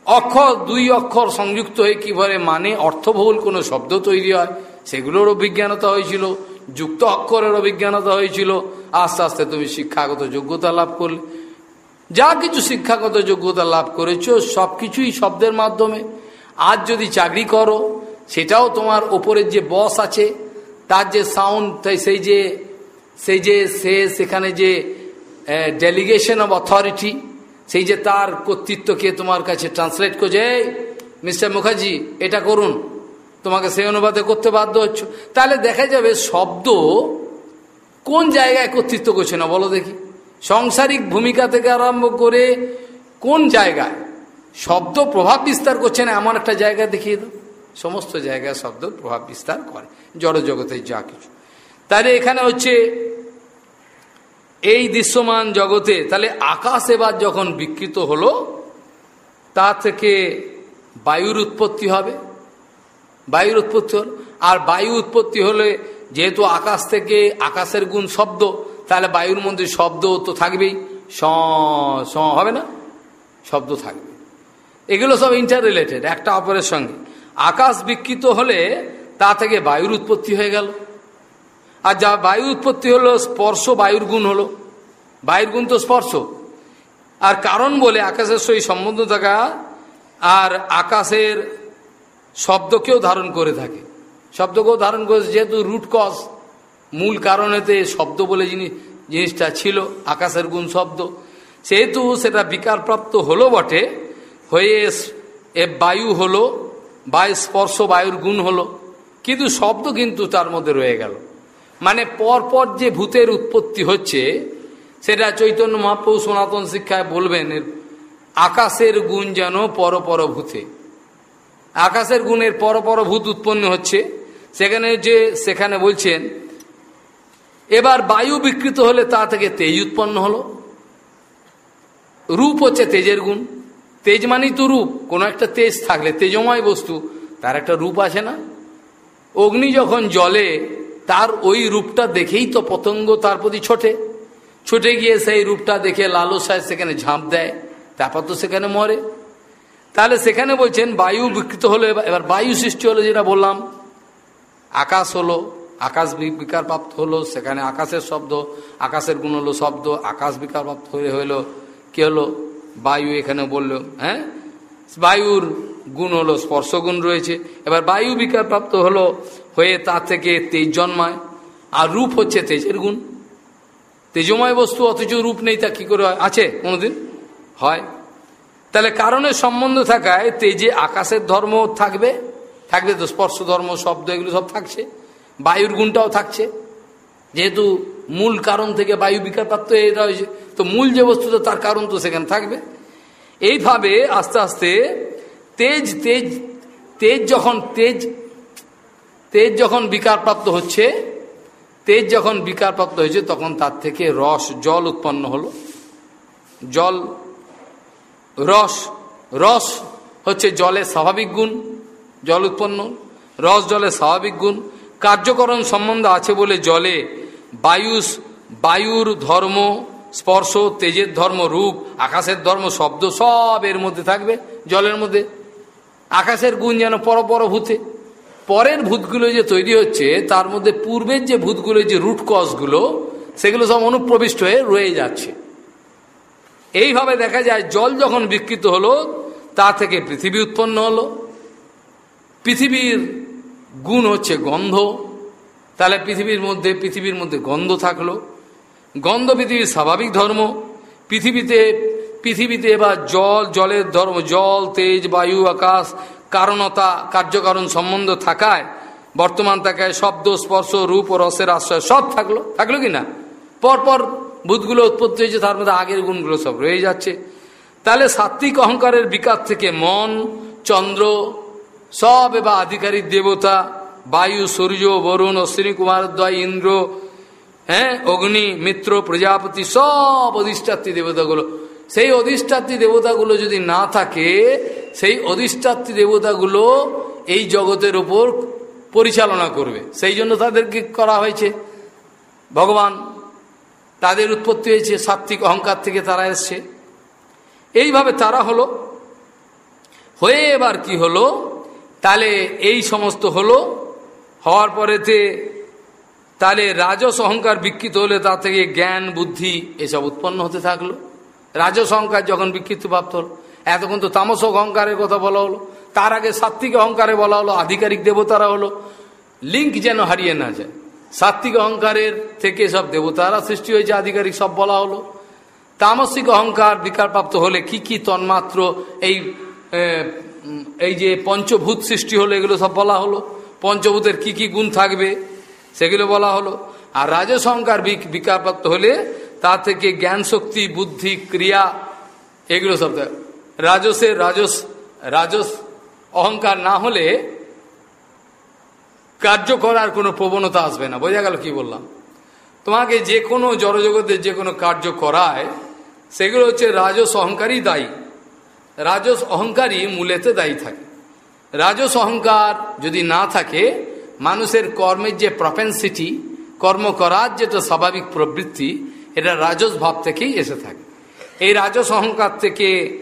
অক্ষর, দুই অক্ষর সংযুক্ত হয়ে কীভাবে মানে অর্থবহুল কোনো শব্দ তৈরি হয়, সেগুলোর অভিজ্ঞানতা হয়েছিল। যুক্ত অক্ষরের অভিজ্ঞানতা হয়েছিল। আস্তে আস্তে তুমি শিক্ষাগত যোগ্যতা লাভ করলে। যা কিছু শিক্ষাগত যোগ্যতা লাভ করেছ সব কিছুই শব্দের মাধ্যমে। আজ যদি চাকরি করো, সেটাও তোমার ওপরের যে বস আছে, তার যে সাউন্ড তাই সেই যে সেই যে সে সেখানে যে ডেলিগেশন অব অথরিটি সেই যে তার কর্তৃত্বকে তোমার কাছে ট্রান্সলেট করছে, এই, মিস্টার মুখার্জি, এটা করুন। তোমাকে সেই অনুবাদে করতে বাধ্য হচ্ছ। তাহলে দেখা যাবে শব্দ কোন জায়গায় কর্তৃত্ব করছে না, বলো দেখি। সংসারিক ভূমিকা থেকে আরম্ভ করে কোন জায়গায়? শব্দ প্রভাব বিস্তার করছে না, এমন একটা জায়গা দেখিয়ে দাও। সমস্ত জায়গায় শব্দ প্রভাব বিস্তার করে জড়জগতের যা কিছু। তাহলে এখানে হচ্ছে, এই দৃশ্যমান জগতে, তাহলে আকাশ এবার যখন বিকৃত হলো, তা থেকে বায়ুর উৎপত্তি হবে। বায়ুর উৎপত্তি হল, আর বায়ু উৎপত্তি হলে যেহেতু আকাশ থেকে আকাশের গুণ শব্দ তাহলে বায়ুর মধ্যে শব্দ তো থাকবেই। স হবে না? শব্দ থাকবে। এগুলো সব ইন্টার রিলেটেড একটা অপরের সঙ্গে। আকাশ বিকৃত হলে তা থেকে বায়ুর উৎপত্তি হয়ে গেল। আর যা বায়ু উৎপত্তি হলো, স্পর্শ বায়ুর গুণ হলো। বায়ুর গুণ তো স্পর্শ। আর কারণ বলে আকাশের সহি সম্বন্ধ থাকা আর আকাশের শব্দকেও ধারণ করে থাকে। শব্দকেও ধারণ করে যেহেতু রুট কজ মূল কারণেতে শব্দ বলে জিনিস জিনিসটা ছিল আকাশের গুণ শব্দ। সেহেতু সেটা বিকারপ্রাপ্ত হলো বটে, হয়ে এ বায়ু হলো, বায়ু, স্পর্শ বায়ুর গুণ হলো। কিন্তু শব্দ কিন্তু তার মধ্যে রয়ে গেল। মানে পরপর যে ভূতের উৎপত্তি হচ্ছে, সেটা চৈতন্য মহাপ্রভু সনাতন শিক্ষায় বলবেন আকাশের গুণ যেন পরপর ভূতে। আকাশের গুণের পরপর ভূত উৎপন্ন হচ্ছে। সেখানে যে, সেখানে বলছেন এবার বায়ু বিকৃত হলে তা থেকে তেজ উৎপন্ন হলো। রূপ হচ্ছে তেজের গুণ। তেজ মানেই তো রূপ। কোনো একটা তেজ থাকলে, তেজময় বস্তু, তার একটা রূপ আছে না। অগ্নি যখন জলে তার ওই রূপটা দেখেই তো পতঙ্গ তার প্রতি ছোটে। ছুটে গিয়ে সেই রূপটা দেখে লালসায় সেখানে ঝাঁপ দেয়, তারপর তো সেখানে মরে। তাহলে সেখানে বলছেন, বায়ু বিকৃত হলো এবার বায়ু সৃষ্টি হলো যেটা বললাম। আকাশ হলো আকাশ বিকার প্রাপ্ত হলো, সেখানে আকাশের শব্দ, আকাশের গুণ হলো শব্দ, আকাশ বিকার প্রাপ্ত হয়ে হলো কি হলো? বায়ু এখানে বলল হ্যাঁ? বায়ুর গুণ হলো, স্পর্শ গুণ রয়েছে। এবার বায়ু বিকার প্রাপ্ত হলো, হয়ে তার থেকে তেজ জন্মায়, আর রূপ হচ্ছে তেজের গুণ। তেজময় বস্তু, অথচ রূপ নেই, তা কি করে আছে কোনোদিন? হয়। তাহলে কারণের সম্বন্ধ থাকায় তেজে আকাশের ধর্ম থাকবে থাকবে তো স্পর্শ ধর্ম, শব্দ, এগুলো সব থাকছে। বায়ুর গুণটাও থাকছে। যেহেতু মূল কারণ থেকে বায়ু বিকার প্রাপ্ত এটা হয়েছে, তো মূল যে বস্তু, তো তার কারণ তো সেখানে থাকবে। এইভাবে আস্তে আস্তে তেজ তেজ তেজ যখন, তেজ তেজ যখন বিকারপ্রাপ্ত হচ্ছে, তেজ যখন বিকারপ্রাপ্ত হয়েছে, তখন তার থেকে রস, জল উৎপন্ন হলো। জল, রস রস হচ্ছে জলের স্বাভাবিক গুণ, জল উৎপন্ন। রস জলের স্বাভাবিক গুণ কার্যকরণ সম্বন্ধ আছে বলে জলে বায়ুস, বায়ুর ধর্ম, স্পর্শ, তেজের ধর্ম, রূপ, আকাশের ধর্ম, শব্দ সব এর মধ্যে থাকবে, জলের মধ্যে। আকাশের গুণ যেন পরপর ভূতে পরের ভূতগুলো যে তৈরি হচ্ছে, তার মধ্যে পূর্বের যে ভূতগুলো, যে রুট সেগুলো সব অনুপ্রবিষ্ট হয়ে রয়ে যাচ্ছে। এইভাবে দেখা যায়, জল যখন বিকৃত হলো, তা থেকে পৃথিবী উৎপন্ন হলো। পৃথিবীর গুণ হচ্ছে গন্ধ। তাহলে পৃথিবীর মধ্যে পৃথিবীর মধ্যে গন্ধ থাকল। গন্ধ পৃথিবীর স্বাভাবিক ধর্ম। পৃথিবীতে পৃথিবীতে এবার জল, জলের ধর্ম, জল, তেজ, বায়ু, আকাশ, কারণতা, কার্যকারণ সম্বন্ধ থাকায় বর্তমান থাকায় শব্দ, স্পর্শ, রূপ ও রসের আশ্রয় সব থাকল। থাকল কি না? পরপর ভূতগুলো উৎপত্তি হয়েছে, তার মধ্যে আগের গুণগুলো সব রয়ে যাচ্ছে। তাহলে সাত্বিক অহংকারের বিকাশ থেকে মন, চন্দ্র সব এবার আধিকারিক দেবতা, বায়ু, সূর্য, বরুণ, অশ্বিনী কুমারদ্বয় ইন্দ্র হ্যাঁ অগ্নি, মিত্র, প্রজাপতি, সব অধিষ্ঠাত্রী দেবতাগুলো। সেই অধিষ্ঠাত্রী দেবতাগুলো যদি না থাকে, সেই অধিষ্ঠাত্রী দেবতাগুলো এই জগতের ওপর পরিচালনা করবে। সেই জন্য তাদেরকে করা হয়েছে। ভগবান, তাদের উৎপত্তি হয়েছে সাত্বিক অহংকার থেকে তারা এসছে। এইভাবে তারা হলো। হয়ে এবার কি হলো? তাহলে এই সমস্ত হলো। হওয়ার পরেতে তাহলে রাজস অহংকার বিকৃত হলে তা থেকে জ্ঞান, বুদ্ধি এসব উৎপন্ন হতে থাকল। রাজস অহংকার যখন বিকৃত প্রাপ্ত হলো, এতক্ষণ তো তামস অহংকারের কথা বলা হলো। তার আগে সাত্বিক অহংকারে বলা হলো, আধিকারিক দেবতারা হলো। লিঙ্ক যেন হারিয়ে না যায়। সাত্বিক অহংকারের থেকে সব দেবতারা সৃষ্টি হয়েছে, আধিকারিক সব বলা হলো। তামসিক অহংকার বিকারপ্রাপ্ত হলে কি কি তন্মাত্র এই এই যে পঞ্চভূত সৃষ্টি হলো, এগুলো সব বলা হলো। পঞ্চভূতের কি কি গুণ থাকবে, সেগুলো বলা হলো। আর রাজস অহংকার বিকারপ্রাপ্ত হলে তা থেকে জ্ঞান, শক্তি, বুদ্ধি, ক্রিয়া, এগুলো সব রাজসের রাজস রাজস অহংকার না হলে কার্য করার কোনো প্রবণতা আসবে না। বোঝা গেল কি বললাম? তোমাকে যে কোনো জড়জগতের যে কোনো কার্য করায়, সেগুলো হচ্ছে রাজস, অহংকারই দায়ী। রাজস অহংকারই মূলেতে দায়ী থাকে। রাজস অহংকার যদি না থাকে, মানুষের কর্মের যে প্রপেন্সিটি কর্ম করার যেটা স্বাভাবিক প্রবৃত্তি, এটা রাজস ভাব থেকেই এসে থাকে। এই রাজস অহংকার থেকে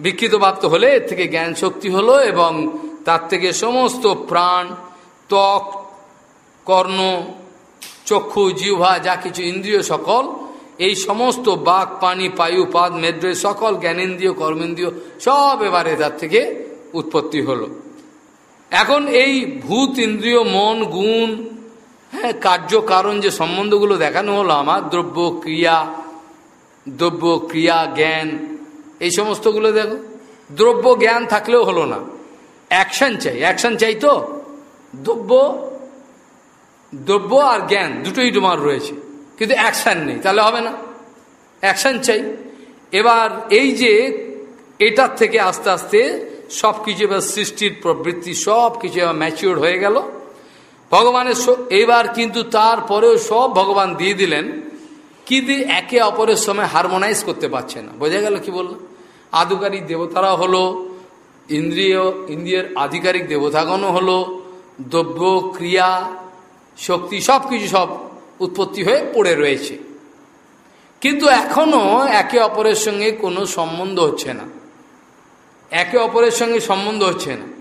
বিকৃত প্রাপ্ত হলে, এর থেকে জ্ঞান শক্তি হলো এবং তার থেকে সমস্ত প্রাণ, ত্বক, কর্ণ, চক্ষু, জিহ্বা, যা কিছু ইন্দ্রিয় সকল এই সমস্ত বাক, পানি পায়ু পাদ, মেদ্রে সকল জ্ঞানেন্দ্রিয়, কর্মেন্দ্রীয় সব এবারে তার থেকে উৎপত্তি হলো। এখন এই ভূত, ইন্দ্রিয়, মন, গুণ হ্যাঁ কার্য, কারণ যে সম্বন্ধগুলো দেখানো হলো আমার, দ্রব্য, ক্রিয়া দ্রব্য, ক্রিয়া, জ্ঞান, এই সমস্তগুলো দেখো। দ্রব্য, জ্ঞান থাকলেও হলো না। অ্যাকশন চাই অ্যাকশন চাই তো। দ্রব্য দ্রব্য আর জ্ঞান, দুটোই তোমার রয়েছে। কিন্তু অ্যাকশান নেই, তাহলে হবে না। অ্যাকশান চাই। এবার এই যে এটার থেকে আস্তে আস্তে সব কিছু এবার সৃষ্টির প্রবৃত্তি সব কিছু এবার ম্যাচিওর হয়ে গেল। ভগবানের এবার কিন্তু তারপরেও সব ভগবান দিয়ে দিলেন, কিন্তু একে অপরের সময় হারমোনাইজ করতে পারছে না। বোঝা গেল কি বলল? আধিকারিক দেবতারা হলো, ইন্দ্রিয়, ইন্দ্রিয়ের আধিকারিক দেবতাগণও হলো, দ্রব্য, ক্রিয়া, শক্তি সব কিছু সব উৎপত্তি হয়ে পড়ে রয়েছে। কিন্তু এখনও একে অপরের সঙ্গে কোনো সম্বন্ধ হচ্ছে না। একে অপরের সঙ্গে সম্বন্ধ হচ্ছে না।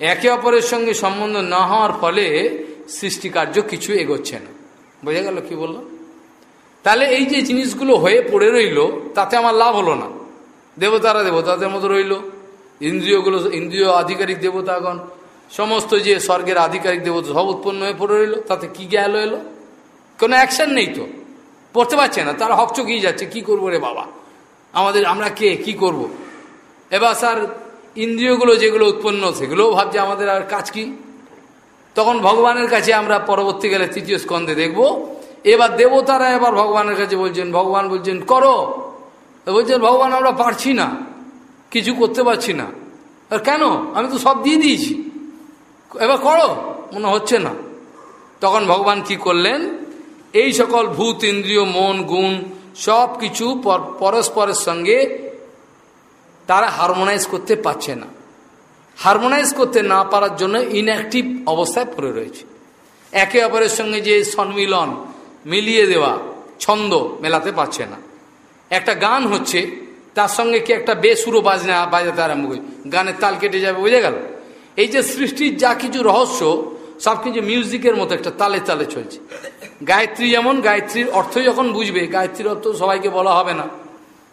একে অপরের সঙ্গে সম্বন্ধ না হওয়ার ফলে সৃষ্টিকার্য কিছু এগোচ্ছে না। বোঝা গেল কি বলল? তাহলে এই যে জিনিসগুলো হয়ে পড়ে রইল, তাতে আমার লাভ হলো না। দেবতারা দেবতাদের মতো রইল, ইন্দ্রিয়গুলো, ইন্দ্রিয় আধিকারিক দেবতাগণ, সমস্ত যে স্বর্গের আধিকারিক দেবতা সব উৎপন্ন হয়ে পড়ে রইল, তাতে কি গেল এলো? কোনো অ্যাকশন নেই তো। পড়তে পারছে না, তারা হকচকিয়ে যাচ্ছে, কি করব রে বাবা? আমাদের, আমরা কে, কি করব। এবার স্যার, ইন্দ্রিয়গুলো যেগুলো উৎপন্ন, সেগুলোও ভাবছে আমাদের আর কাজ কি? তখন ভগবানের কাছে আমরা পরবর্তীকালে তৃতীয় স্কন্ধে দেখব। এবার দেবতারা এবার ভগবানের কাছে বলছেন, ভগবান বলছেন, করো। বলছেন, ভগবান, আমরা পারছি না। কিছু করতে পারছি না। আর কেন? আমি তো সব দিয়ে দিয়েছি। এবার করো, মনে হচ্ছে না। তখন ভগবান কি করলেন? এই সকল ভূত, ইন্দ্রিয়, মন, গুণ সব কিছু পরস্পরের সঙ্গে তারা হারমোনাইজ করতে পারছে না। হারমোনাইজ করতে না পারার জন্য ইনঅ্যাক্টিভ অবস্থায় পড়ে রয়েছে। একে অপরের সঙ্গে যে সম্মিলন মিলিয়ে দেওয়া, ছন্দ মেলাতে পারছে না। একটা গান হচ্ছে, তার সঙ্গে কি একটা বেসুরো বাজনা বাজাতে আরম্ভ করি, গানের তাল কেটে যাবে, বুঝে গেল? এই যে সৃষ্টির যা কিছু রহস্য, সব কিছু মিউজিকের মতো একটা তালে তালে চলছে। গায়ত্রী যেমন, গায়ত্রীর অর্থ যখন বুঝবে, গায়ত্রীর অর্থ সবাইকে বলা হবে না।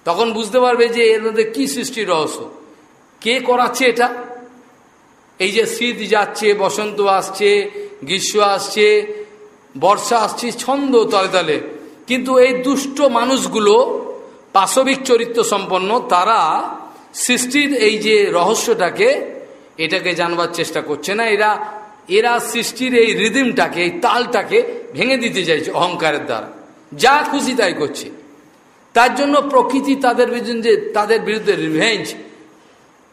তখন বুঝতে পারবে যে এর মধ্যে কী সৃষ্টির রহস্য। কে করাচ্ছে এটা? এই যে শীত যাচ্ছে, বসন্ত আসছে, গ্রীষ্ম আসছে, বর্ষা আসছে, ছন্দ তলে তলে। কিন্তু এই দুষ্ট মানুষগুলো পাশবিক চরিত্র সম্পন্ন, তারা সৃষ্টির এই যে রহস্যটাকে, এটাকে জানবার চেষ্টা করছে না। এরা এরা সৃষ্টির এই রিদিমটাকে এই তালটাকে ভেঙে দিতে চাইছে অহংকারের দ্বারা। যা খুশি তাই করছে। তার জন্য প্রকৃতি তাদের বিরুদ্ধে তাদের বিরুদ্ধে রিভেঞ্জ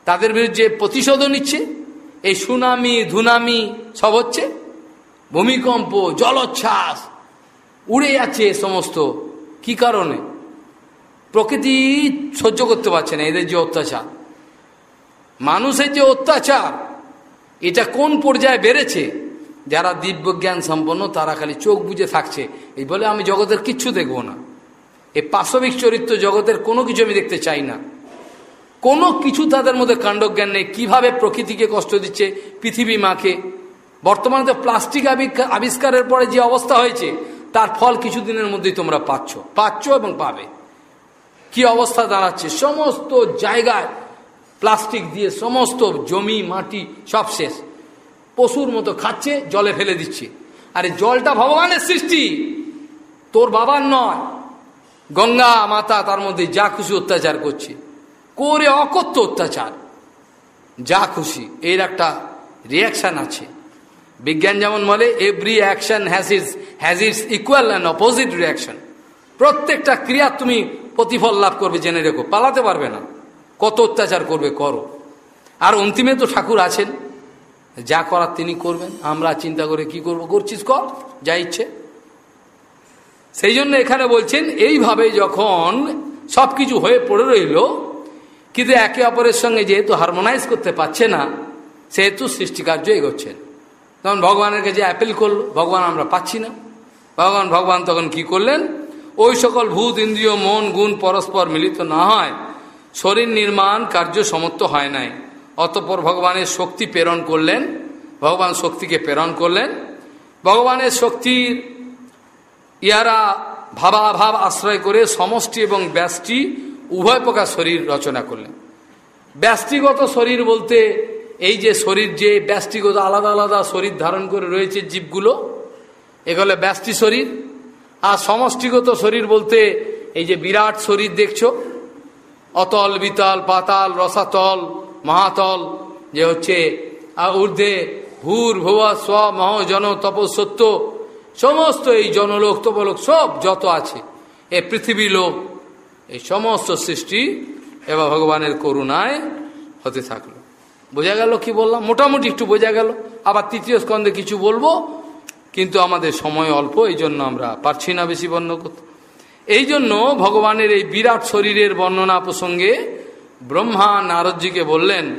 তাদের বিরুদ্ধে প্রতিশোধও নিচ্ছে। এই সুনামি, ধুনামি সব হচ্ছে। ভূমিকম্প, জলোচ্ছ্বাস, উড়ে যাচ্ছে সমস্ত। কি কারণে? প্রকৃতি সহ্য করতে পারছে না, এদের যে অত্যাচার। মানুষের যে অত্যাচার এটা কোন পর্যায়ে বেড়েছে? যারা দিব্যজ্ঞান সম্পন্ন, তারা খালি চোখ বুঝে থাকছে। এই বলে আমি জগতের কিচ্ছু দেখব না। এই পাশবিক চরিত্র জগতের কোনো কিছু আমি দেখতে চাই না। কোনো কিছু তাদের মধ্যে কাণ্ডজ্ঞান নেই। কীভাবে প্রকৃতিকে কষ্ট দিচ্ছে, পৃথিবী মাকে। বর্তমানে তো প্লাস্টিক আবিষ্কারের পরে যে অবস্থা হয়েছে, তার ফল কিছুদিনের মধ্যেই তোমরা পাচ্ছ। পাচ্ছ এবং পাবে। কি অবস্থা দাঁড়াচ্ছে? সমস্ত জায়গায় প্লাস্টিক দিয়ে সমস্ত জমি, মাটি সব শেষ। পশুর মতো খাচ্ছে, জলে ফেলে দিচ্ছে। আরে জলটা ভগবানের সৃষ্টি। তোর বাবার নয়। গঙ্গা মাতা তার মধ্যে যা খুশি অত্যাচার করছে। করে অকথ্য অত্যাচার। যা খুশি। এর একটা রিয়াকশান আছে। বিজ্ঞান যেমন বলে every action has is has its equal and opposite reaction প্রত্যেকটা ক্রিয়া তুমি প্রতিফল লাভ করবে, জেনে রেখো। পালাতে পারবে না। কত অত্যাচার করবে, করো। আর অন্তিমে তো ঠাকুর আছেন। যা করার তিনি করবেন। আমরা চিন্তা করে কি করব? করছিস, কর, যা ইচ্ছে। সেই জন্য এখানে বলছেন, এইভাবে যখন সব কিছু হয়ে পড়ে রইল, কিন্তু একে অপরের সঙ্গে যেহেতু হারমোনাইজ করতে পারছে না, সেহেতু সৃষ্টিকার্য এগোচ্ছেন। তখন ভগবানের কাছে অ্যাপেল করল, ভগবান আমরা পাচ্ছি না। ভগবান ভগবান তখন কি করলেন? ওই সকল ভূত, ইন্দ্রিয়, মন, গুণ, পরস্পর মিলিত না হয় শরীর নির্মাণ কার্য সমর্থ হয় নাই। অতপর ভগবানের শক্তি প্রেরণ করলেন, ভগবান শক্তিকে প্রেরণ করলেন। ভগবানের শক্তির ইহারা ভাবাভাব আশ্রয় করে সমষ্টি এবং ব্যষ্টি উভয় প্রকার শরীর রচনা করলেন। ব্যষ্টিগত শরীর বলতে এই যে শরীর যে ব্যষ্টিগত আলাদা আলাদা শরীর ধারণ করে রয়েছে জীবগুলো এগুলো ব্যষ্টি শরীর। আর সমষ্টিগত শরীর বলতে এই যে বিরাট শরীর দেখছ অতল, বিতল, পাতাল, রসাতল, মহাতল, যে হচ্ছে ঊর্ধ্বে, ভূর, ভুয়া, স্ব, মহ, জন তপসত্য সমস্ত এই জনলোক, তপলোক সব যত আছে, এ পৃথিবী লোক, এই সমস্ত সৃষ্টি এবার ভগবানের করুণায় হতে থাকল। বোঝা গেল কি বললাম? মোটামুটি একটু বোঝা গেল। আবার তৃতীয় স্কন্ধে কিছু বলব, কিন্তু আমাদের সময় অল্প এই জন্য আমরা পারছি না বেশি বর্ণ করতে। এই জন্য ভগবানের এই বিরাট শরীরের বর্ণনা প্রসঙ্গে ব্রহ্মা নারদজিকে বললেন,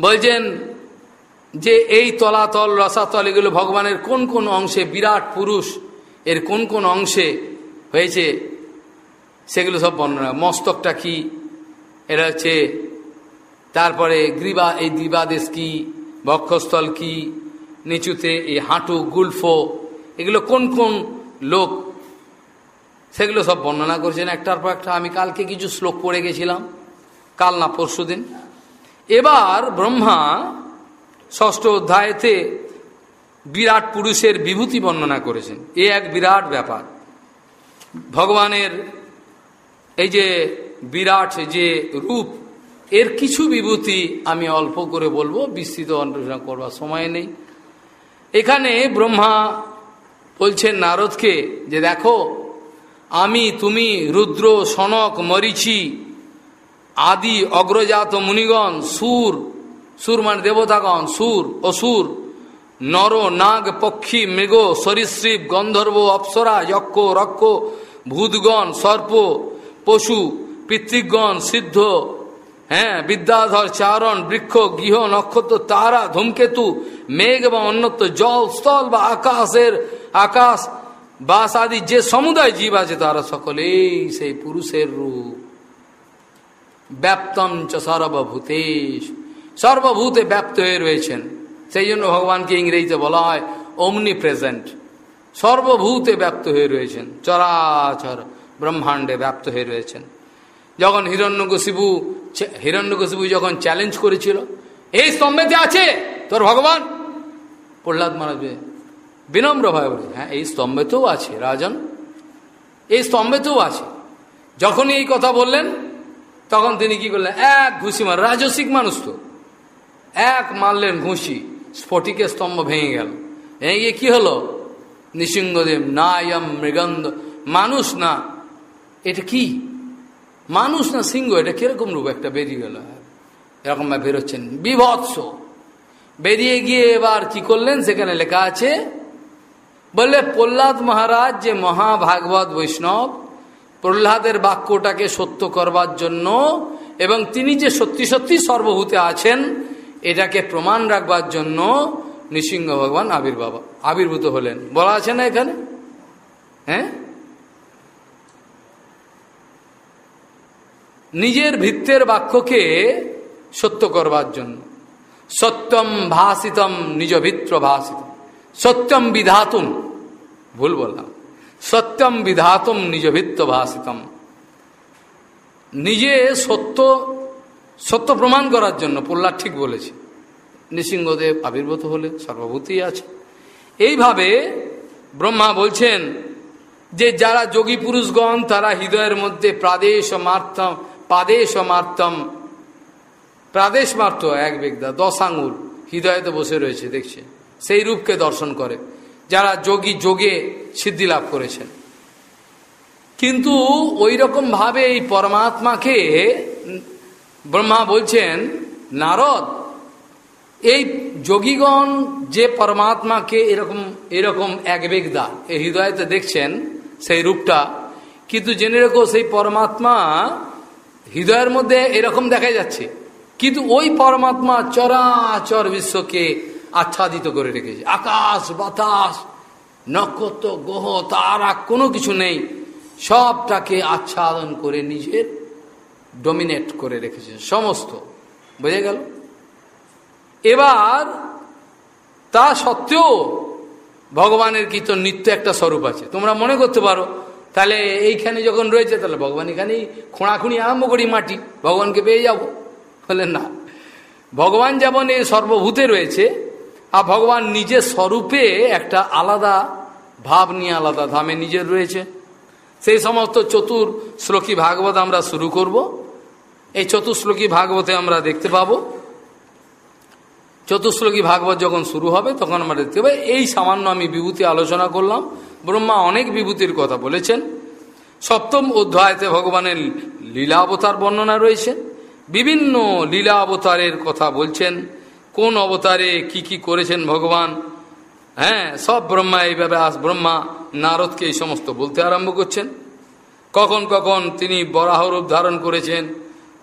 বলছেন যে এই তলাতল, রসাতল, এগুলো ভগবানের কোন কোন অংশে বিরাট পুরুষ, এর কোন কোন অংশে হয়েছে, সেগুলো সব বর্ণনা। মস্তকটা কি? এটা হচ্ছে, তারপরে গ্রীবা, এই দ্বিবাদেশ কি? বক্ষস্থল কি? নিচুতে এই হাঁটু, গুলফো, এগুলো কোন কোন লোক সেগুলো সব বর্ণনা করছেন একটার পর একটা। আমি কালকে কিছু শ্লোক পড়ে গেছিলাম, কাল না পরশু দিন। এবার ব্রহ্মা ষষ্ঠ অধ্যায়েতে বিরাট পুরুষের বিভূতি বর্ণনা করেছেন। এ এক বিরাট ব্যাপার। ভগবানের এই যে বিরাট যে রূপ, এর কিছু বিভূতি আমি অল্প করে বলব, বিস্তৃত অন্বেষণ করবার সময় নেই। এখানে ব্রহ্মা বলছেন নারদকে যে দেখো আমি, তুমি, রুদ্র, সনক, মরিচি আদি, অগ্রজাত মুনিগণ, সুর সুর মানে দেবতাগণ, সুর অসুর নর, নাগ, পক্ষী, মৃগ, সরীসৃপ, গন্ধর্ব, অপ্সরা, যক্ষ, রক্ষ, ভূতগণ, সর্প, পশু, পিতৃগণ, সিদ্ধ হ্যাঁ বিদ্যাধর, চারণ, বৃক্ষ, গৃহ, নক্ষত্র, তারা, ধূমকেতু, মেঘ বা অন্যত্র, জল, স্থল বা আকাশের আকাশ বাস আদি যে সমুদায় জীব আছে তারা সকলেই সেই পুরুষের রূপ। ব্যাপ্তম চ সর্বভূতেশ সর্বভূতে ব্যপ্ত হয়ে রয়েছেন। সেই জন্য ভগবানকে ইংরেজিতে বলা হয় অমনি প্রেজেন্ট সর্বভূতে ব্যপ্ত হয়ে রয়েছেন। চরাচর ব্রহ্মাণ্ডে ব্যপ্ত হয়ে রয়েছেন। যখন হিরণ্যকশিবু হিরণ্যকশিবু যখন চ্যালেঞ্জ করেছিল, এই স্তম্ভেতে আছে তোর ভগবান? প্রহ্লাদ মহারাজ বিনম্র ভাবে বলে হ্যাঁ এই স্তম্ভেতেও আছে রাজন, এই স্তম্ভেতেও আছে। যখনই এই কথা বললেন, তখন তিনি কি করলেন? এক ঘুষি মার রাজসিক মানুষ তো। এক মারলেন ঘুষি, স্ফটিকের স্তম্ভ ভেঙে গেল। ভেঙে গিয়ে কি হলো? নৃসিংহদেব, নায়ম, মৃগন্ধ, মানুষ না, এটা কি? মানুষ না সিংহ, এটা কীরকম রূপ? একটা বেরিয়ে গেল। এরকম বেরোচ্ছেন, বিভৎস। বেরিয়ে গিয়ে এবার কি করলেন? সেখানে লেখা আছে বললে প্রহ্লাদ মহারাজ যে মহাভাগবত বৈষ্ণব, প্রহ্লাদের বাক্যটাকে সত্য করবার জন্য এবং তিনি যে সত্যি সত্যি সর্বভূতে আছেন, এটাকে প্রমাণ রাখবার জন্য নৃসিংহ ভগবান আবির্ভাব, আবির্ভূত হলেন। বলা আছে না এখানে? হ্যাঁ? নিজের ভিত্তের বাক্যকে সত্য করবার জন্য। সত্যম ভাষিতম নিজ ভিত্র ভাষিত সত্যম বিধাতুম, ভুল বললাম, সত্যম বিধাতুম নিজ ভিত্ত ভাষিতম নিজে সত্য সত্য প্রমাণ করার জন্য প্রহ্লাদ ঠিক বলেছে, নৃসিংহদেব আবির্ভূত হলে সর্বভূতি আছে। এইভাবে ব্রহ্মা বলছেন যে যারা যোগী পুরুষগণ, তারা হৃদয়ের মধ্যে প্রাদেশ মার্থম পাদেশ মার্থম প্রাদেশ মার্থ এক বেগদা দশ আঙুল হৃদয়তে বসে রয়েছে দেখছে সেই রূপকে দর্শন করে, যারা যোগী যোগে সিদ্ধি লাভ করেছেন। কিন্তু ওই রকম ভাবে এই পরমাত্মাকে ব্রহ্মা বলছেন, নারদ, এই যোগীগণ যে পরমাত্মাকে এরকম এরকম এক বেগদা, এই হৃদয়তে দেখছেন সেই রূপটা, কিন্তু জেনে রেখো সেই পরমাত্মা হৃদয়ের মধ্যে এরকম দেখা যাচ্ছে। কিন্তু ওই পরমাত্মা চরাচর বিশ্বকে আচ্ছাদিত করে রেখেছে। আকাশ, বাতাস, নক্ষত্র, গ্রহ, তারা, কোনো কিছু নেই। সবটাকে আচ্ছাদন করে নিজের ডমিনেট করে রেখেছে। সমস্ত। বুঝে গেল? এবার তা সত্ত্বেও ভগবানের কি তো নিত্য একটা স্বরূপ আছে? তোমরা মনে করতে পারো, তাহলে এইখানে যখন রয়েছে, তাহলে ভগবান এখানেই খোঁড়াখুঁড়ি আরম্ভ করি মাটি, ভগবানকে পেয়ে যাব। বললেন না। ভগবান যেমন এই সর্বভূতে রয়েছে আর ভগবান নিজের স্বরূপে একটা আলাদা ভাব নিয়ে আলাদা ধামে নিজের রয়েছে। সেই সমস্ত চতুর শ্লোকী ভাগবত আমরা শুরু করব। এই চতুশ্লোকী ভাগবতে আমরা দেখতে পাবো। চতুশ্লোকী ভাগবত যখন শুরু হবে, তখন আমরা দেখতে পাই এই সামান্য আমি বিভূতি আলোচনা করলাম। ব্রহ্মা অনেক বিভূতির কথা বলেছেন। সপ্তম অধ্যায়তে ভগবানের লীলা অবতার বর্ণনা রয়েছে। বিভিন্ন লীলা অবতারের কথা বলছেন। কোন অবতারে কি কি করেছেন ভগবান? হ্যাঁ সব ব্রহ্মা এইভাবে আস, ব্রহ্মা নারদকে এই সমস্ত বলতে আরম্ভ করছেন। কখন কখন তিনি বরাহ রূপ ধারণ করেছেন,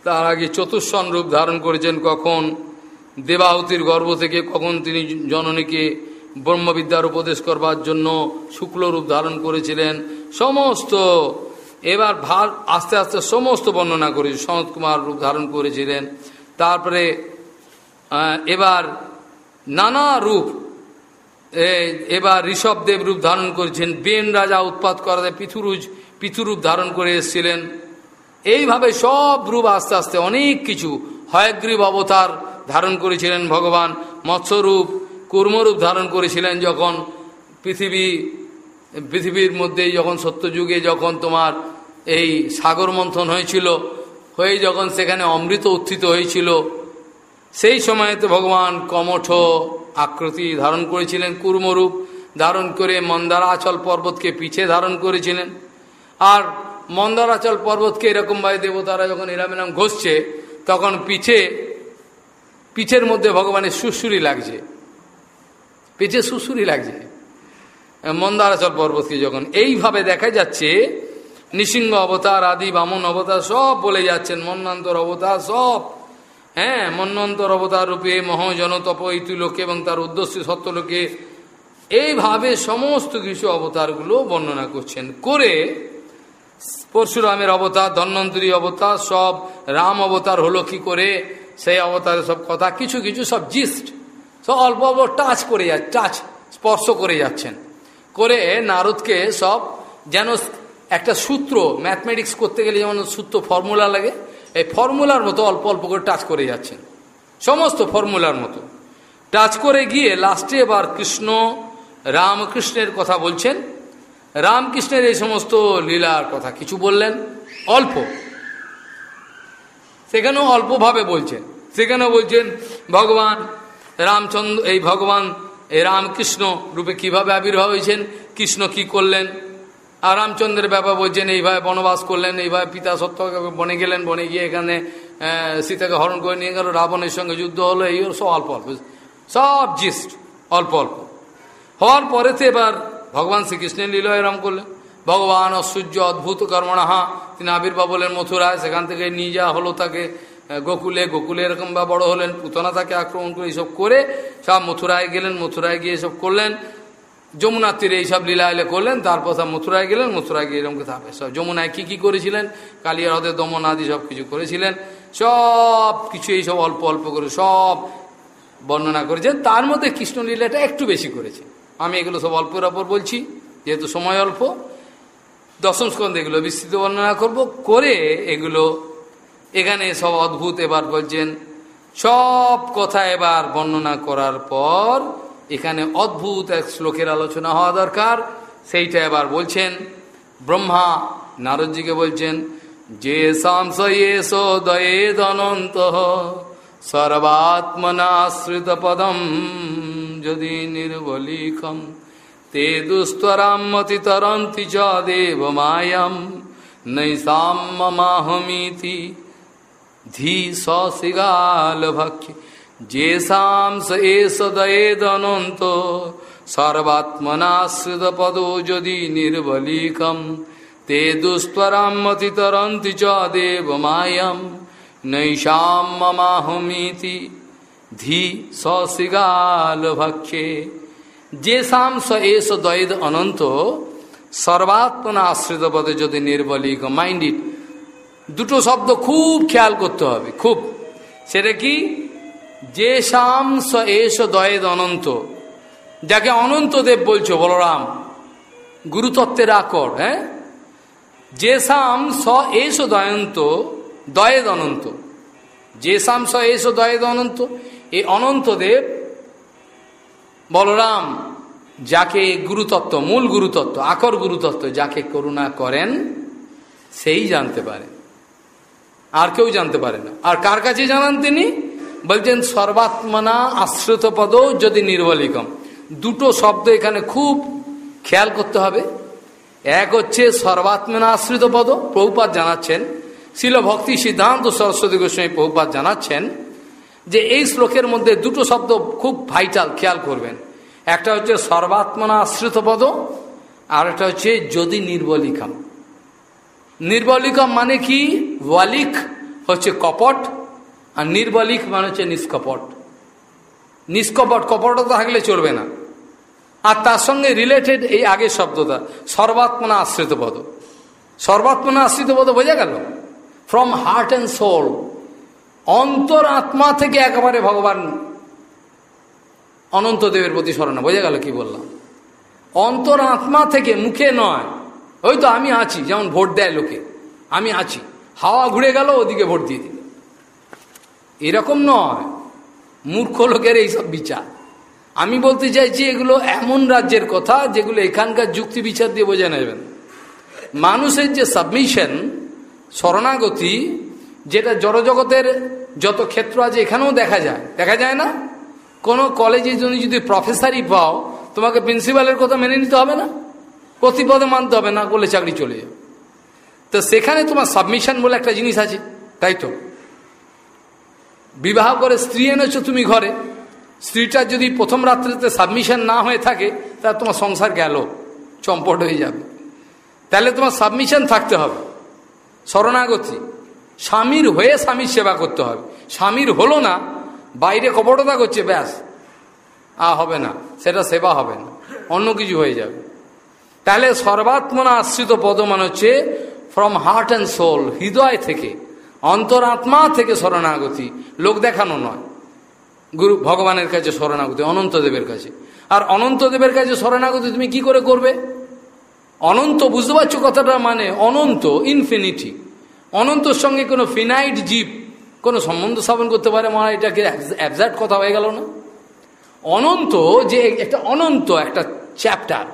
তার আগে চতুর্শন রূপ ধারণ করেছেন, কখন দেবাহতির গর্ভ থেকে, কখন তিনি জননীকে ব্রহ্মবিদ্যার উপদেশ করবার জন্য শুক্ল রূপ ধারণ করেছিলেন। সমস্ত, এবার ভার, আস্তে আস্তে সমস্ত বর্ণনা করেছে সনত কুমার রূপ ধারণ করেছিলেন। তারপরে এবার নানা রূপ এবার ঋষভদেব রূপ ধারণ করেছেন, বেন রাজা উৎপাত করাতে পিথুরুজ পিথুরূপ ধারণ করে এসেছিলেন। এইভাবে সব রূপ আস্তে আস্তে অনেক কিছু হয়গ্রীব অবতার ধারণ করেছিলেন ভগবান, মৎস্যরূপ, কুর্মরূপ ধারণ করেছিলেন যখন পৃথিবী, পৃথিবীর মধ্যে যখন সত্যযুগে যখন তোমার এই সাগর মন্থন হয়েছিল, হয়ে যখন সেখানে অমৃত উত্থিত হয়েছিল সেই সময়তে ভগবান কমঠ আকৃতি ধারণ করেছিলেন, কুর্মরূপ ধারণ করে মন্দারাচল পর্বতকে পিছে ধারণ করেছিলেন। আর মন্দারাচল পর্বতকে এরকমভাবে দেবতারা যখন এরাম এরাম ঘষছে, তখন পিছে, পিছের মধ্যে ভগবানের সুসুরি লাগছে। পিছে সুসুরি লাগছে। মন্দারাচল পর্বতকে যখন এইভাবে দেখা যাচ্ছে, নৃসিংহ অবতার, আদি বামন অবতার সব বলে যাচ্ছেন, মন্নান্তর অবতার সব হ্যাঁ মন্নন্তর অবতার রূপে মহাজন তপ লোকে এবং তার উদ্দেশ্য সত্যলোকে এইভাবে সমস্ত কিছু অবতারগুলো বর্ণনা করছেন। করে পরশুরামের অবতার, ধন্বন্তরী অবতার, সব রাম অবতার হলো কি করে, সেই অবতারের সব কথা, কিছু কিছু সব জিস্ট, সব অল্প অল্প টাচ করে যাচ্ছে টাচ, স্পর্শ করে যাচ্ছেন। করে নারদকে সব যেন একটা সূত্র, ম্যাথমেটিক্স করতে গেলে যেমন সূত্র ফর্মুলা লাগে এই ফর্মুলার মতো অল্প অল্প করে টাচ করে যাচ্ছেন। সমস্ত ফর্মুলার মতো। টাচ করে গিয়ে লাস্টে এবার কৃষ্ণ, রামকৃষ্ণের কথা বলছেন। রামকৃষ্ণের এই সমস্ত লীলার কথা কিছু বললেন। অল্প। সেখানেও অল্পভাবে বলছেন। সেখানেও বলছেন, ভগবান রামচন্দ্র, এই ভগবান, এই রামকৃষ্ণ রূপে কীভাবে আবির্ভাব হয়েছেন? কৃষ্ণ কি করলেন? আর রামচন্দ্রের ব্যাপার বলছেন, এইভাবে বনবাস করলেন, এইভাবে পিতা সত্য বনে গেলেন, বনে গিয়ে এখানে সীতাকে হরণ করে নিয়ে গেল, রাবণের সঙ্গে যুদ্ধ হলো, এই সব অল্প অল্প, সব জিস্ট, অল্প অল্প। হওয়ার পরেতে এবার ভগবান শ্রীকৃষ্ণের লীলা এরম করলেন। ভগবান অসূর্য অদ্ভুত কর্মণাহা, তিনি আবির্ভাব বলেন মথুরায়, সেখান থেকে নিয়ে যাওয়া হলো তাকে গোকুলে। গোকুলে এরকম বা বড় হলেন, পুতনা তাকে আক্রমণ করে এইসব করে সব মথুরায় গেলেন, মথুরায় গিয়ে এসব করলেন। যমুনার তীরে এইসব লীলা এলে করলেন, তারপর সব মথুরায় গেলেন, মথুরায় গিয়ে এরকম থাকে সব যমুনায় কী কী করেছিলেন? কালিয়ার হ্রদের দমন আদি সব কিছু করেছিলেন। সব কিছু এইসব অল্প অল্প করে সব বর্ণনা করেছেন। তার মধ্যে কৃষ্ণলীলাটা একটু বেশি করেছে আমি এগুলো সব অল্পের অপর বলছি, যেহেতু সময় অল্প। দশম স্কন্ধ এগুলো বিস্তৃত বর্ণনা করব, করে এগুলো এখানে সব অদ্ভুত এবার বলছেন, সব কথা এবার বর্ণনা করার পর এখানে অদ্ভুত এক শ্লোকের আলোচনা হওয়া দরকার। সেইটা এবার বলছেন ব্রহ্মা। নারদজিকে বলছেন, যে সাংসয়েশ দয়েদনন্ত সর্বাত্মনাশ্রিত পদম যদি নির্বলিকম তে দুস্তরামতি তরন্তি চ দেব মায়াম নৈসাম মমাহমিতি ধী সিগাল ভক্ষ। যেসাম স এস দয়েদনন্ত সর্বাত্মনাশ্রিত পদো যদি নির্বলিকম। তে দুস্তরামতি তরন্তি চ দেব মায়াম। নৈশাম মমাহমিতি। ধি সশৃগাল ভক্ষে। যে সাম স এস দ্বৈদ অনন্ত। সর্বাত্মনা আশ্রিত পদে যদি নির্বলিক মাইন্ড ইট, দুটো শব্দ খুব খেয়াল করতে হবে, খুব। সেটা কি? যে শাম স এস দয়েদ অনন্ত, যাকে অনন্ত দেব বলছো, বলরাম, গুরুতত্ত্বের আকর হ্যাঁ? যে শাম স এস দয়ন্ত, দয়েদ অনন্ত। যে শাম স এস দয়েদ অনন্ত এই অনন্ত দেব, বলরাম, যাকে গুরুতত্ত্ব, মূল গুরুতত্ত্ব, আকর গুরুতত্ত্ব, যাকে করুণা করেন, সেই জানতে পারে। আর কেউ জানতে পারে না। আর কার কাছে জানান তিনি? বলছেন, সর্বাত্মনা আশ্রিত পদ যদি নির্বলিকম। দুটো শব্দ এখানে খুব খেয়াল করতে হবে। এক হচ্ছে সর্বাত্মনা আশ্রিত পদ, প্রভুপাত জানাচ্ছেন। শিল ভক্তি সিদ্ধান্ত সরস্বতী গোস্বামী প্রভুপাত জানাচ্ছেন যে এই শ্লোকের মধ্যে দুটো শব্দ খুব ভাইটাল, খেয়াল করবেন। একটা হচ্ছে সর্বাত্মনা আশ্রিত পদ, আর একটা হচ্ছে যদি নির্বলিকম। নির্বলিকম মানে কি? ওয়ালিক হচ্ছে কপট আর নির্বলিক মানে হচ্ছে নিষ্কপট। নিষ্কপট, কপটতা থাকলে চলবে না। আর তার সঙ্গে রিলেটেড এই আগের শব্দটা, সর্বাত্মনা আশ্রিত পদ। সর্বাত্মনা আশ্রিত পদ বোঝা গেল? ফ্রম হার্ট অ্যান্ড সোল অন্তর আত্মা থেকে একেবারে ভগবান অনন্তদেবের প্রতি স্মরণা। বোঝা গেল কি বললাম? অন্তর আত্মা থেকে মুখে নয়। ওই তো আমি আছি, যেমন ভোট দেয় লোকে। আমি আছি। হাওয়া ঘুরে গেল, ওদিকে ভোট দিয়ে দিল। এরকম নয়। মূর্খ লোকের এইসব বিচার। আমি বলতে চাইছি, এগুলো এমন রাজ্যের কথা যেগুলো এখানকার যুক্তি বিচার দিয়ে বোঝা নেবেন মানুষের যে সাবমিশন শরণাগতি, যেটা জড়জগতের যত ক্ষেত্র আছে, এখানেও দেখা যায়। দেখা যায় না? কোনো কলেজে তুমি যদি প্রফেসরই পাও, তোমাকে প্রিন্সিপালের কথা মেনে নিতে হবে না? প্রতিপদে মানতে হবে না, বলে চাকরি চলে যাবে তো সেখানে তোমার সাবমিশন বলে একটা জিনিস আছে, তাই তো? বিবাহ করে স্ত্রী এনেছো তুমি ঘরে, স্ত্রীটা যদি প্রথম রাত্রিতে সাবমিশন না হয়ে থাকে, তাহলে তোমার সংসার গেল, চম্পট হয়ে যাবে। তাহলে তোমার সাবমিশন থাকতে হবে। শরণাগতি। স্বামীর হয়ে স্বামীর সেবা করতে হবে। স্বামীর হলো না, বাইরে কপটতা করছে, ব্যাস। আ হবে না, সেটা সেবা হবে না, অন্য কিছু হয়ে যাবে। তাহলে সর্বাত্মনা আশ্রিত পদ মানে হচ্ছে ফ্রম হার্ট অ্যান্ড সোল হৃদয় থেকে। অন্তরাত্মা থেকে শরণাগতি, লোক দেখানো নয়। গুরু, ভগবানের কাছে শরণাগতি অনন্তদেবের কাছে। আর অনন্তদেবের কাছে শরণাগতি তুমি কি করে করবে? অনন্ত, বুঝতে পারছ কথাটা মানে অনন্ত ইনফিনিটি অনন্তর সঙ্গে কোনো ফিনাইট জীব, কোনো সম্বন্ধ স্থাপন করতে পারে? মনে এটাকে অ্যাবজার্ট কথা হয়ে গেল না? অনন্ত যে একটা অনন্ত একটা চ্যাপ্টার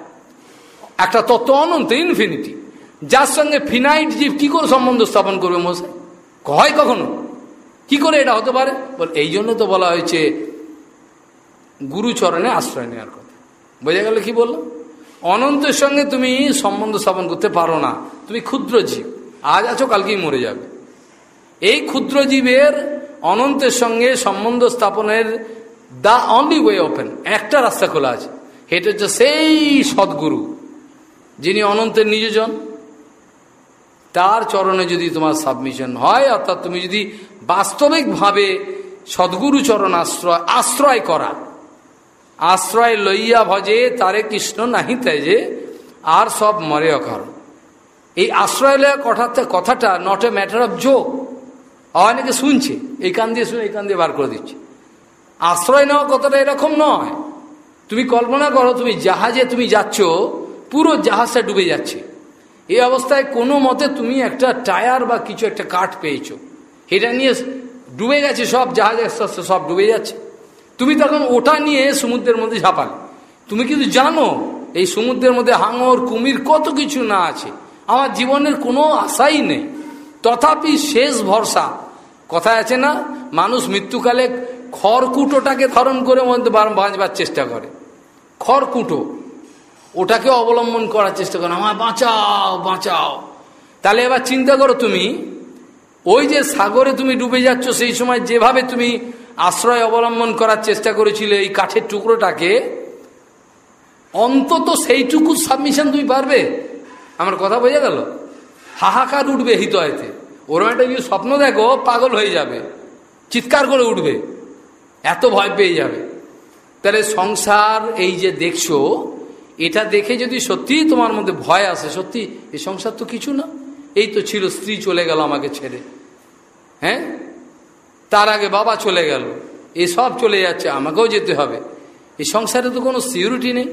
একটা তত্ত্ব অনন্ত ইনফিনিটি যার সঙ্গে ফিনাইট জীব কি করে সম্বন্ধ স্থাপন করবে মশাই হয় কখনো? কি করে এটা হতে পারে? বল, এই জন্য তো বলা হয়েছে গুরুচরণে আশ্রয় নেওয়ার কথা। বোঝা গেল কি বলল? অনন্তের সঙ্গে তুমি সম্বন্ধ স্থাপন করতে পারো না। তুমি ক্ষুদ্র জীব। আজ আছো, কালকেই মরে যাবে। এই ক্ষুদ্র জীবের অনন্তের সঙ্গে সম্বন্ধ স্থাপনের দ্য অনলি ওয়ে ওপেন। একটা রাস্তা খোলা আছে। এটা হচ্ছে সেই সদ্গুরু, যিনি অনন্তের নিজজন তার চরণে যদি তোমার সাবমিশন হয়, অর্থাৎ তুমি যদি বাস্তবিকভাবে সদ্গুরু চরণ আশ্রয় আশ্রয় করা, আশ্রয় লইয়া ভজে, তারে কৃষ্ণ নাহি তেজে আর সব মরে অকার। এই আশ্রয় লয়া কথাটা কথাটা not a matter of joke অনেকে শুনছে, এই কান দিয়ে শুনে, এই কান দিয়ে বার করে দিচ্ছে। আশ্রয় নেওয়া কথাটা এরকম নয়। তুমি কল্পনা করো, তুমি জাহাজে তুমি যাচ্ছ, পুরো জাহাজটা ডুবে যাচ্ছে। এই অবস্থায় কোনো মতে তুমি একটা টায়ার বা কিছু একটা কাঠ পেয়েছ। এটা নিয়ে ডুবে গেছে সব জাহাজ আস্তে আস্তে সব ডুবে যাচ্ছে। তুমি তখন ওটা নিয়ে সমুদ্রের মধ্যে ঝাঁপালে। তুমি কিন্তু জানো, এই সমুদ্রের মধ্যে হাঙর, কুমির কত কিছু না আছে। আমার জীবনের কোনো আশাই নেই। তথাপি শেষ ভরসা। কথায় আছে না, মানুষ মৃত্যুকালে খড়কুটোটাকে ধারণ করে মধ্যে বাঁচবার চেষ্টা করে। খড়কুটো। ওটাকে অবলম্বন করার চেষ্টা করো আমার বাঁচাও বাঁচাও। তাহলে এবার চিন্তা করো তুমি, ওই যে সাগরে তুমি ডুবে যাচ্ছ, সেই সময় যেভাবে তুমি আশ্রয় অবলম্বন করার চেষ্টা করেছিলে এই কাঠের টুকরোটাকে, অন্তত সেইটুকু সাবমিশন তুমি পারবে? আমার কথা বোঝা গেল? হাহাকার উঠবে হৃদয়তে। ওরম একটা যদি স্বপ্ন দেখো, পাগল হয়ে যাবে, চিৎকার করে উঠবে, এত ভয় পেয়ে যাবে। তাহলে সংসার এই যে দেখছ এটা দেখে যদি সত্যি তোমার মধ্যে ভয় আসে, সত্যি এই সংসার তো কিছু না, এই তো ছিল, স্ত্রী চলে গেল আমাকে ছেড়ে। হ্যাঁ? তার আগে বাবা চলে গেল এসব চলে যাচ্ছে, আমাকেও যেতে হবে। এই সংসারে তো কোনো সিকিউরিটি নেই।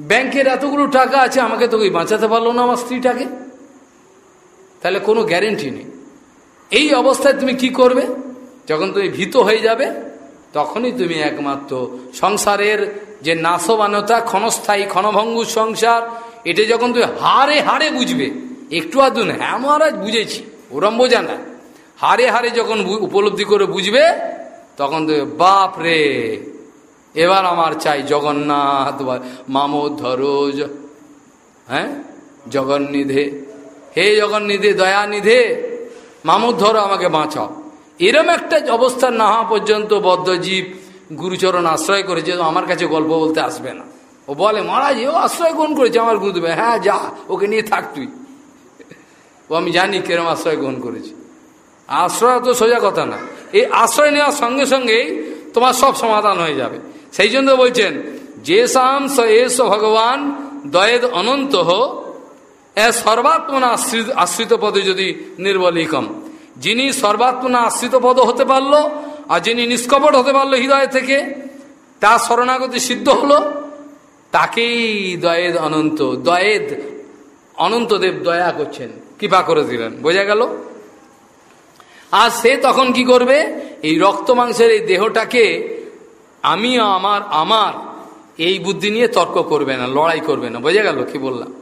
ব্যাংকের এতগুলো টাকা আছে, আমাকে তো বাঁচাতে পারল না আমার স্ত্রীটাকে? তাহলে কোনো গ্যারেন্টি নেই। এই অবস্থায় তুমি কি করবে? যখন তুমি ভীত হয়ে যাবে তখনই তুমি একমাত্র। সংসারের যে নাশবানতা, ক্ষণস্থায়ী, ক্ষণভঙ্গু সংসার, এটা যখন তুমি হারে হারে বুঝবে, একটু আধু না হ্যাঁ মহারাজ, বুঝেছি, ওরম বোঝা না। হারে হারে যখন উপলব্ধি করে বুঝবে, তখন তুমি, বাপ রে, এবার আমার চাই জগন্নাথ মামোধরোজ হ্যাঁ? জগন্নিধে। হে জগন্নিধে, দয়ানিধে মামুধর আমাকে বাঁচাও। এরম একটা অবস্থা না হওয়া পর্যন্ত বদ্ধজীব গুরুচরণ আশ্রয় করেছে আমার কাছে গল্প বলতে আসবে না। ও বলে, মহারাজ, এও আশ্রয় গ্রহণ করেছে আমার গুরুদেব। হ্যাঁ যা, ওকে নিয়ে থাক তুই। ও, আমি জানি কেরম আশ্রয় গ্রহণ করেছি। আশ্রয় তো সোজা কথা না। এই আশ্রয় নেওয়ার সঙ্গে সঙ্গেই তোমার সব সমাধান হয়ে যাবে। সেই জন্য বলছেন যে সাম স এস ভগবান দয়েদ অনন্ত হো এ সর্বাত্মনা আশ্রিত আশ্রিত পদে যদি নির্বলিকম। যিনি সর্বাত্মনা আশ্রিত পদ হতে পারল আর যিনি নিষ্কপট হতে পারল হৃদয় থেকে তার শরণাগতি সিদ্ধ হলো। তাকেই দয়েদ অনন্ত, দয়েদ অনন্তদেব দয়া করছেন, কৃপা করে দিলেন। বোঝা গেল? আর সে তখন কি করবে? এই রক্ত মাংসের এই দেহটাকে আমি আমার আমার এই বুদ্ধি নিয়ে তর্ক করবে না, লড়াই করবে না। বোঝা গেল কি বললাম?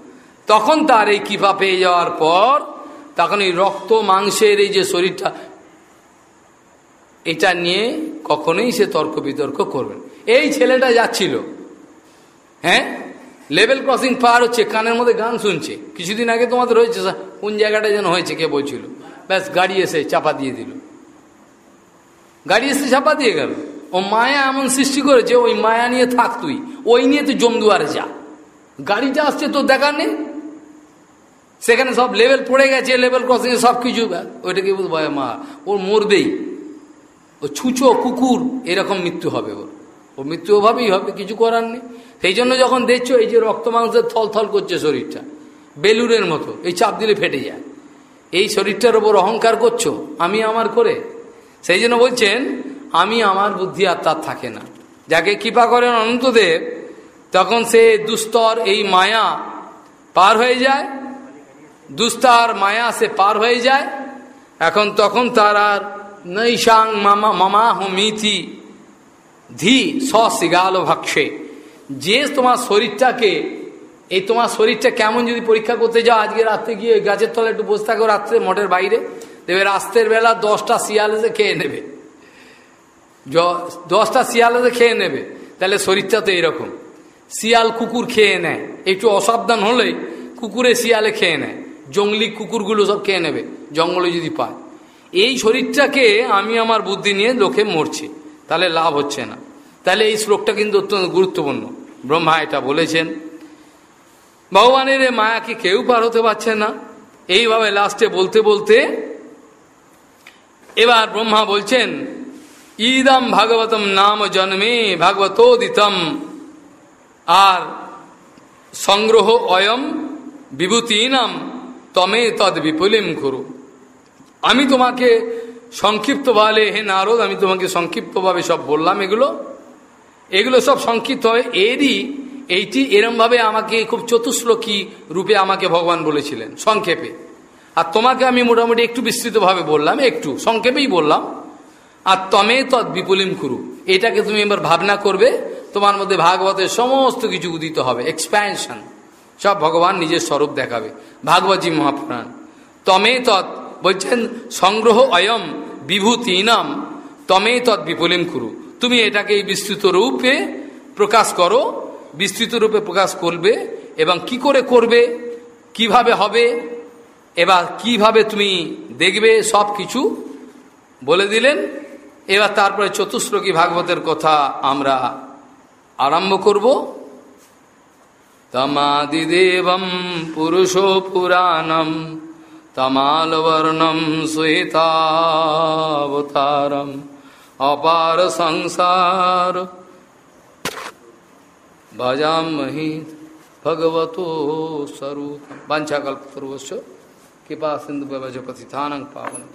তখন তার এই কৃপা পেয়ে যাওয়ার পর তখন এই রক্ত মাংসের এই যে শরীরটা, এটা নিয়ে কখনোই সে তর্ক বিতর্ক করবেন এই ছেলেটা যাচ্ছিল হ্যাঁ? লেভেল ক্রসিং পার হচ্ছে, কানের মধ্যে গান শুনছে। কিছুদিন আগে তোমাদের হয়েছে কোন জায়গাটা যেন হয়েছে, কে বলছিল? ব্যাস, গাড়ি এসে চাপা দিয়ে দিল। গাড়ি এসে চাপা দিয়ে গেল। ও মায়া এমন সৃষ্টি করেছে, ওই মায়া নিয়ে থাক তুই, ওই নিয়ে তুই জমদুয়ারে যা। গাড়িটা আসছে, তোর দেখার নেই? সেখানে সব লেভেল পড়ে গেছে লেভেল ক্রসিং সব কিছু। ওইটাকে ভয় মা ওর মরবেই। ও ছুঁচো, কুকুর, এরকম মৃত্যু হবে ওর। ও মৃত্যু ওভাবেই হবে, কিছু করার নেই। সেই জন্য যখন দেখছ, এই যে রক্ত মাংসের থল থল করছে শরীরটা, বেলুনের মতো, এই চাপ দিলে ফেটে যায়। এই শরীরটার ওপর অহংকার করছ, আমি আমার করে? সেই জন্য বলছেন, আমি আমার বুদ্ধি আর তার থাকে না। যাকে কৃপা করেন অনন্তদেব, তখন সে দুস্তর এই মায়া পার হয়ে যায় দুস্তার মায়া সে পার হয়ে যায়। এখন তখন তার আর নৈশাং মামা মামা মিথি ধি সিগাল ভাক্ষে। যে তোমার শরীরটাকে, এই তোমার শরীরটা কেমন যদি পরীক্ষা করতে যাও, আজকে রাত্রে গিয়ে গাছের তলে একটু বসে থাকো, রাত্রে মঠের বাইরে। দেবে রাস্তের বেলা দশটা শিয়াল এসে খেয়ে নেবে। দশটা শিয়াল এসে খেয়ে নেবে। তাহলে শরীরটা তো এরকম। শিয়াল কুকুর খেয়ে নেয়। একটু অসাবধান হলেই কুকুরে শিয়ালে খেয়ে নেয়। জঙ্গলি কুকুরগুলো সব খেয়ে নেবে, জঙ্গলে যদি পায়। এই শরীরটাকে আমি আমার বুদ্ধি নিয়ে লোকে মরছে, তাহলে লাভ হচ্ছে না। তাহলে এই শ্লোকটা কিন্তু অত্যন্ত গুরুত্বপূর্ণ। ব্রহ্মা এটা বলেছেন। ভগবানের মায়াকে কেউ পার হতে পারছে না? এইভাবে লাস্টে বলতে বলতে এবার ব্রহ্মা বলছেন, ইদম ভাগবতম নাম জন্মে ভাগবতোদিতম। আর সংগ্রহ অয়ম বিভূতিনাম তমে তদ বিপুলিম করু। আমি তোমাকে সংক্ষিপ্তভাবে, হে নারদ, আমি তোমাকে সংক্ষিপ্তভাবে সব বললাম এগুলো। এগুলো সব সংক্ষিপ্ত হয়। এরই এইটি এরমভাবে আমাকে খুব চতুশ্লোকী রূপে আমাকে ভগবান বলেছিলেন, সংক্ষেপে। আর তোমাকে আমি মোটামুটি একটু বিস্তৃতভাবে বললাম, একটু সংক্ষেপেই বললাম। আর তমে তৎ বিপুলিম করু, এটাকে তুমি এবার ভাবনা করবে, তোমার মধ্যে ভাগবতের সমস্ত কিছু উদিত হবে এক্সপ্যানশন সব ভগবান নিজের স্বরূপ দেখাবে। ভাগবতী মহাপুরাণ। তমে তৎ বলছেন, সংগ্রহ অয়ম বিভূতি বিভূতিনাম তমে তৎ বিপুলিম করু। তুমি এটাকে এই বিস্তৃত রূপে প্রকাশ করো, বিস্তৃত রূপে প্রকাশ করবে এবং কি করে করবে, কীভাবে হবে, এবার কীভাবে তুমি দেখবে, সব কিছু বলে দিলেন। এবার তারপরে চতুশ্লোকী ভাগবতের কথা আমরা আরম্ভ করব। तमादिदेवं पुरुषो पुराणं तमालवर्णं सुहितावतारम् अपार संसार भजामहि भगवतो स्वरूपं वाञ्छाकल्पतरुवश्च कृपा सिन्धुपतिथानं पावनम्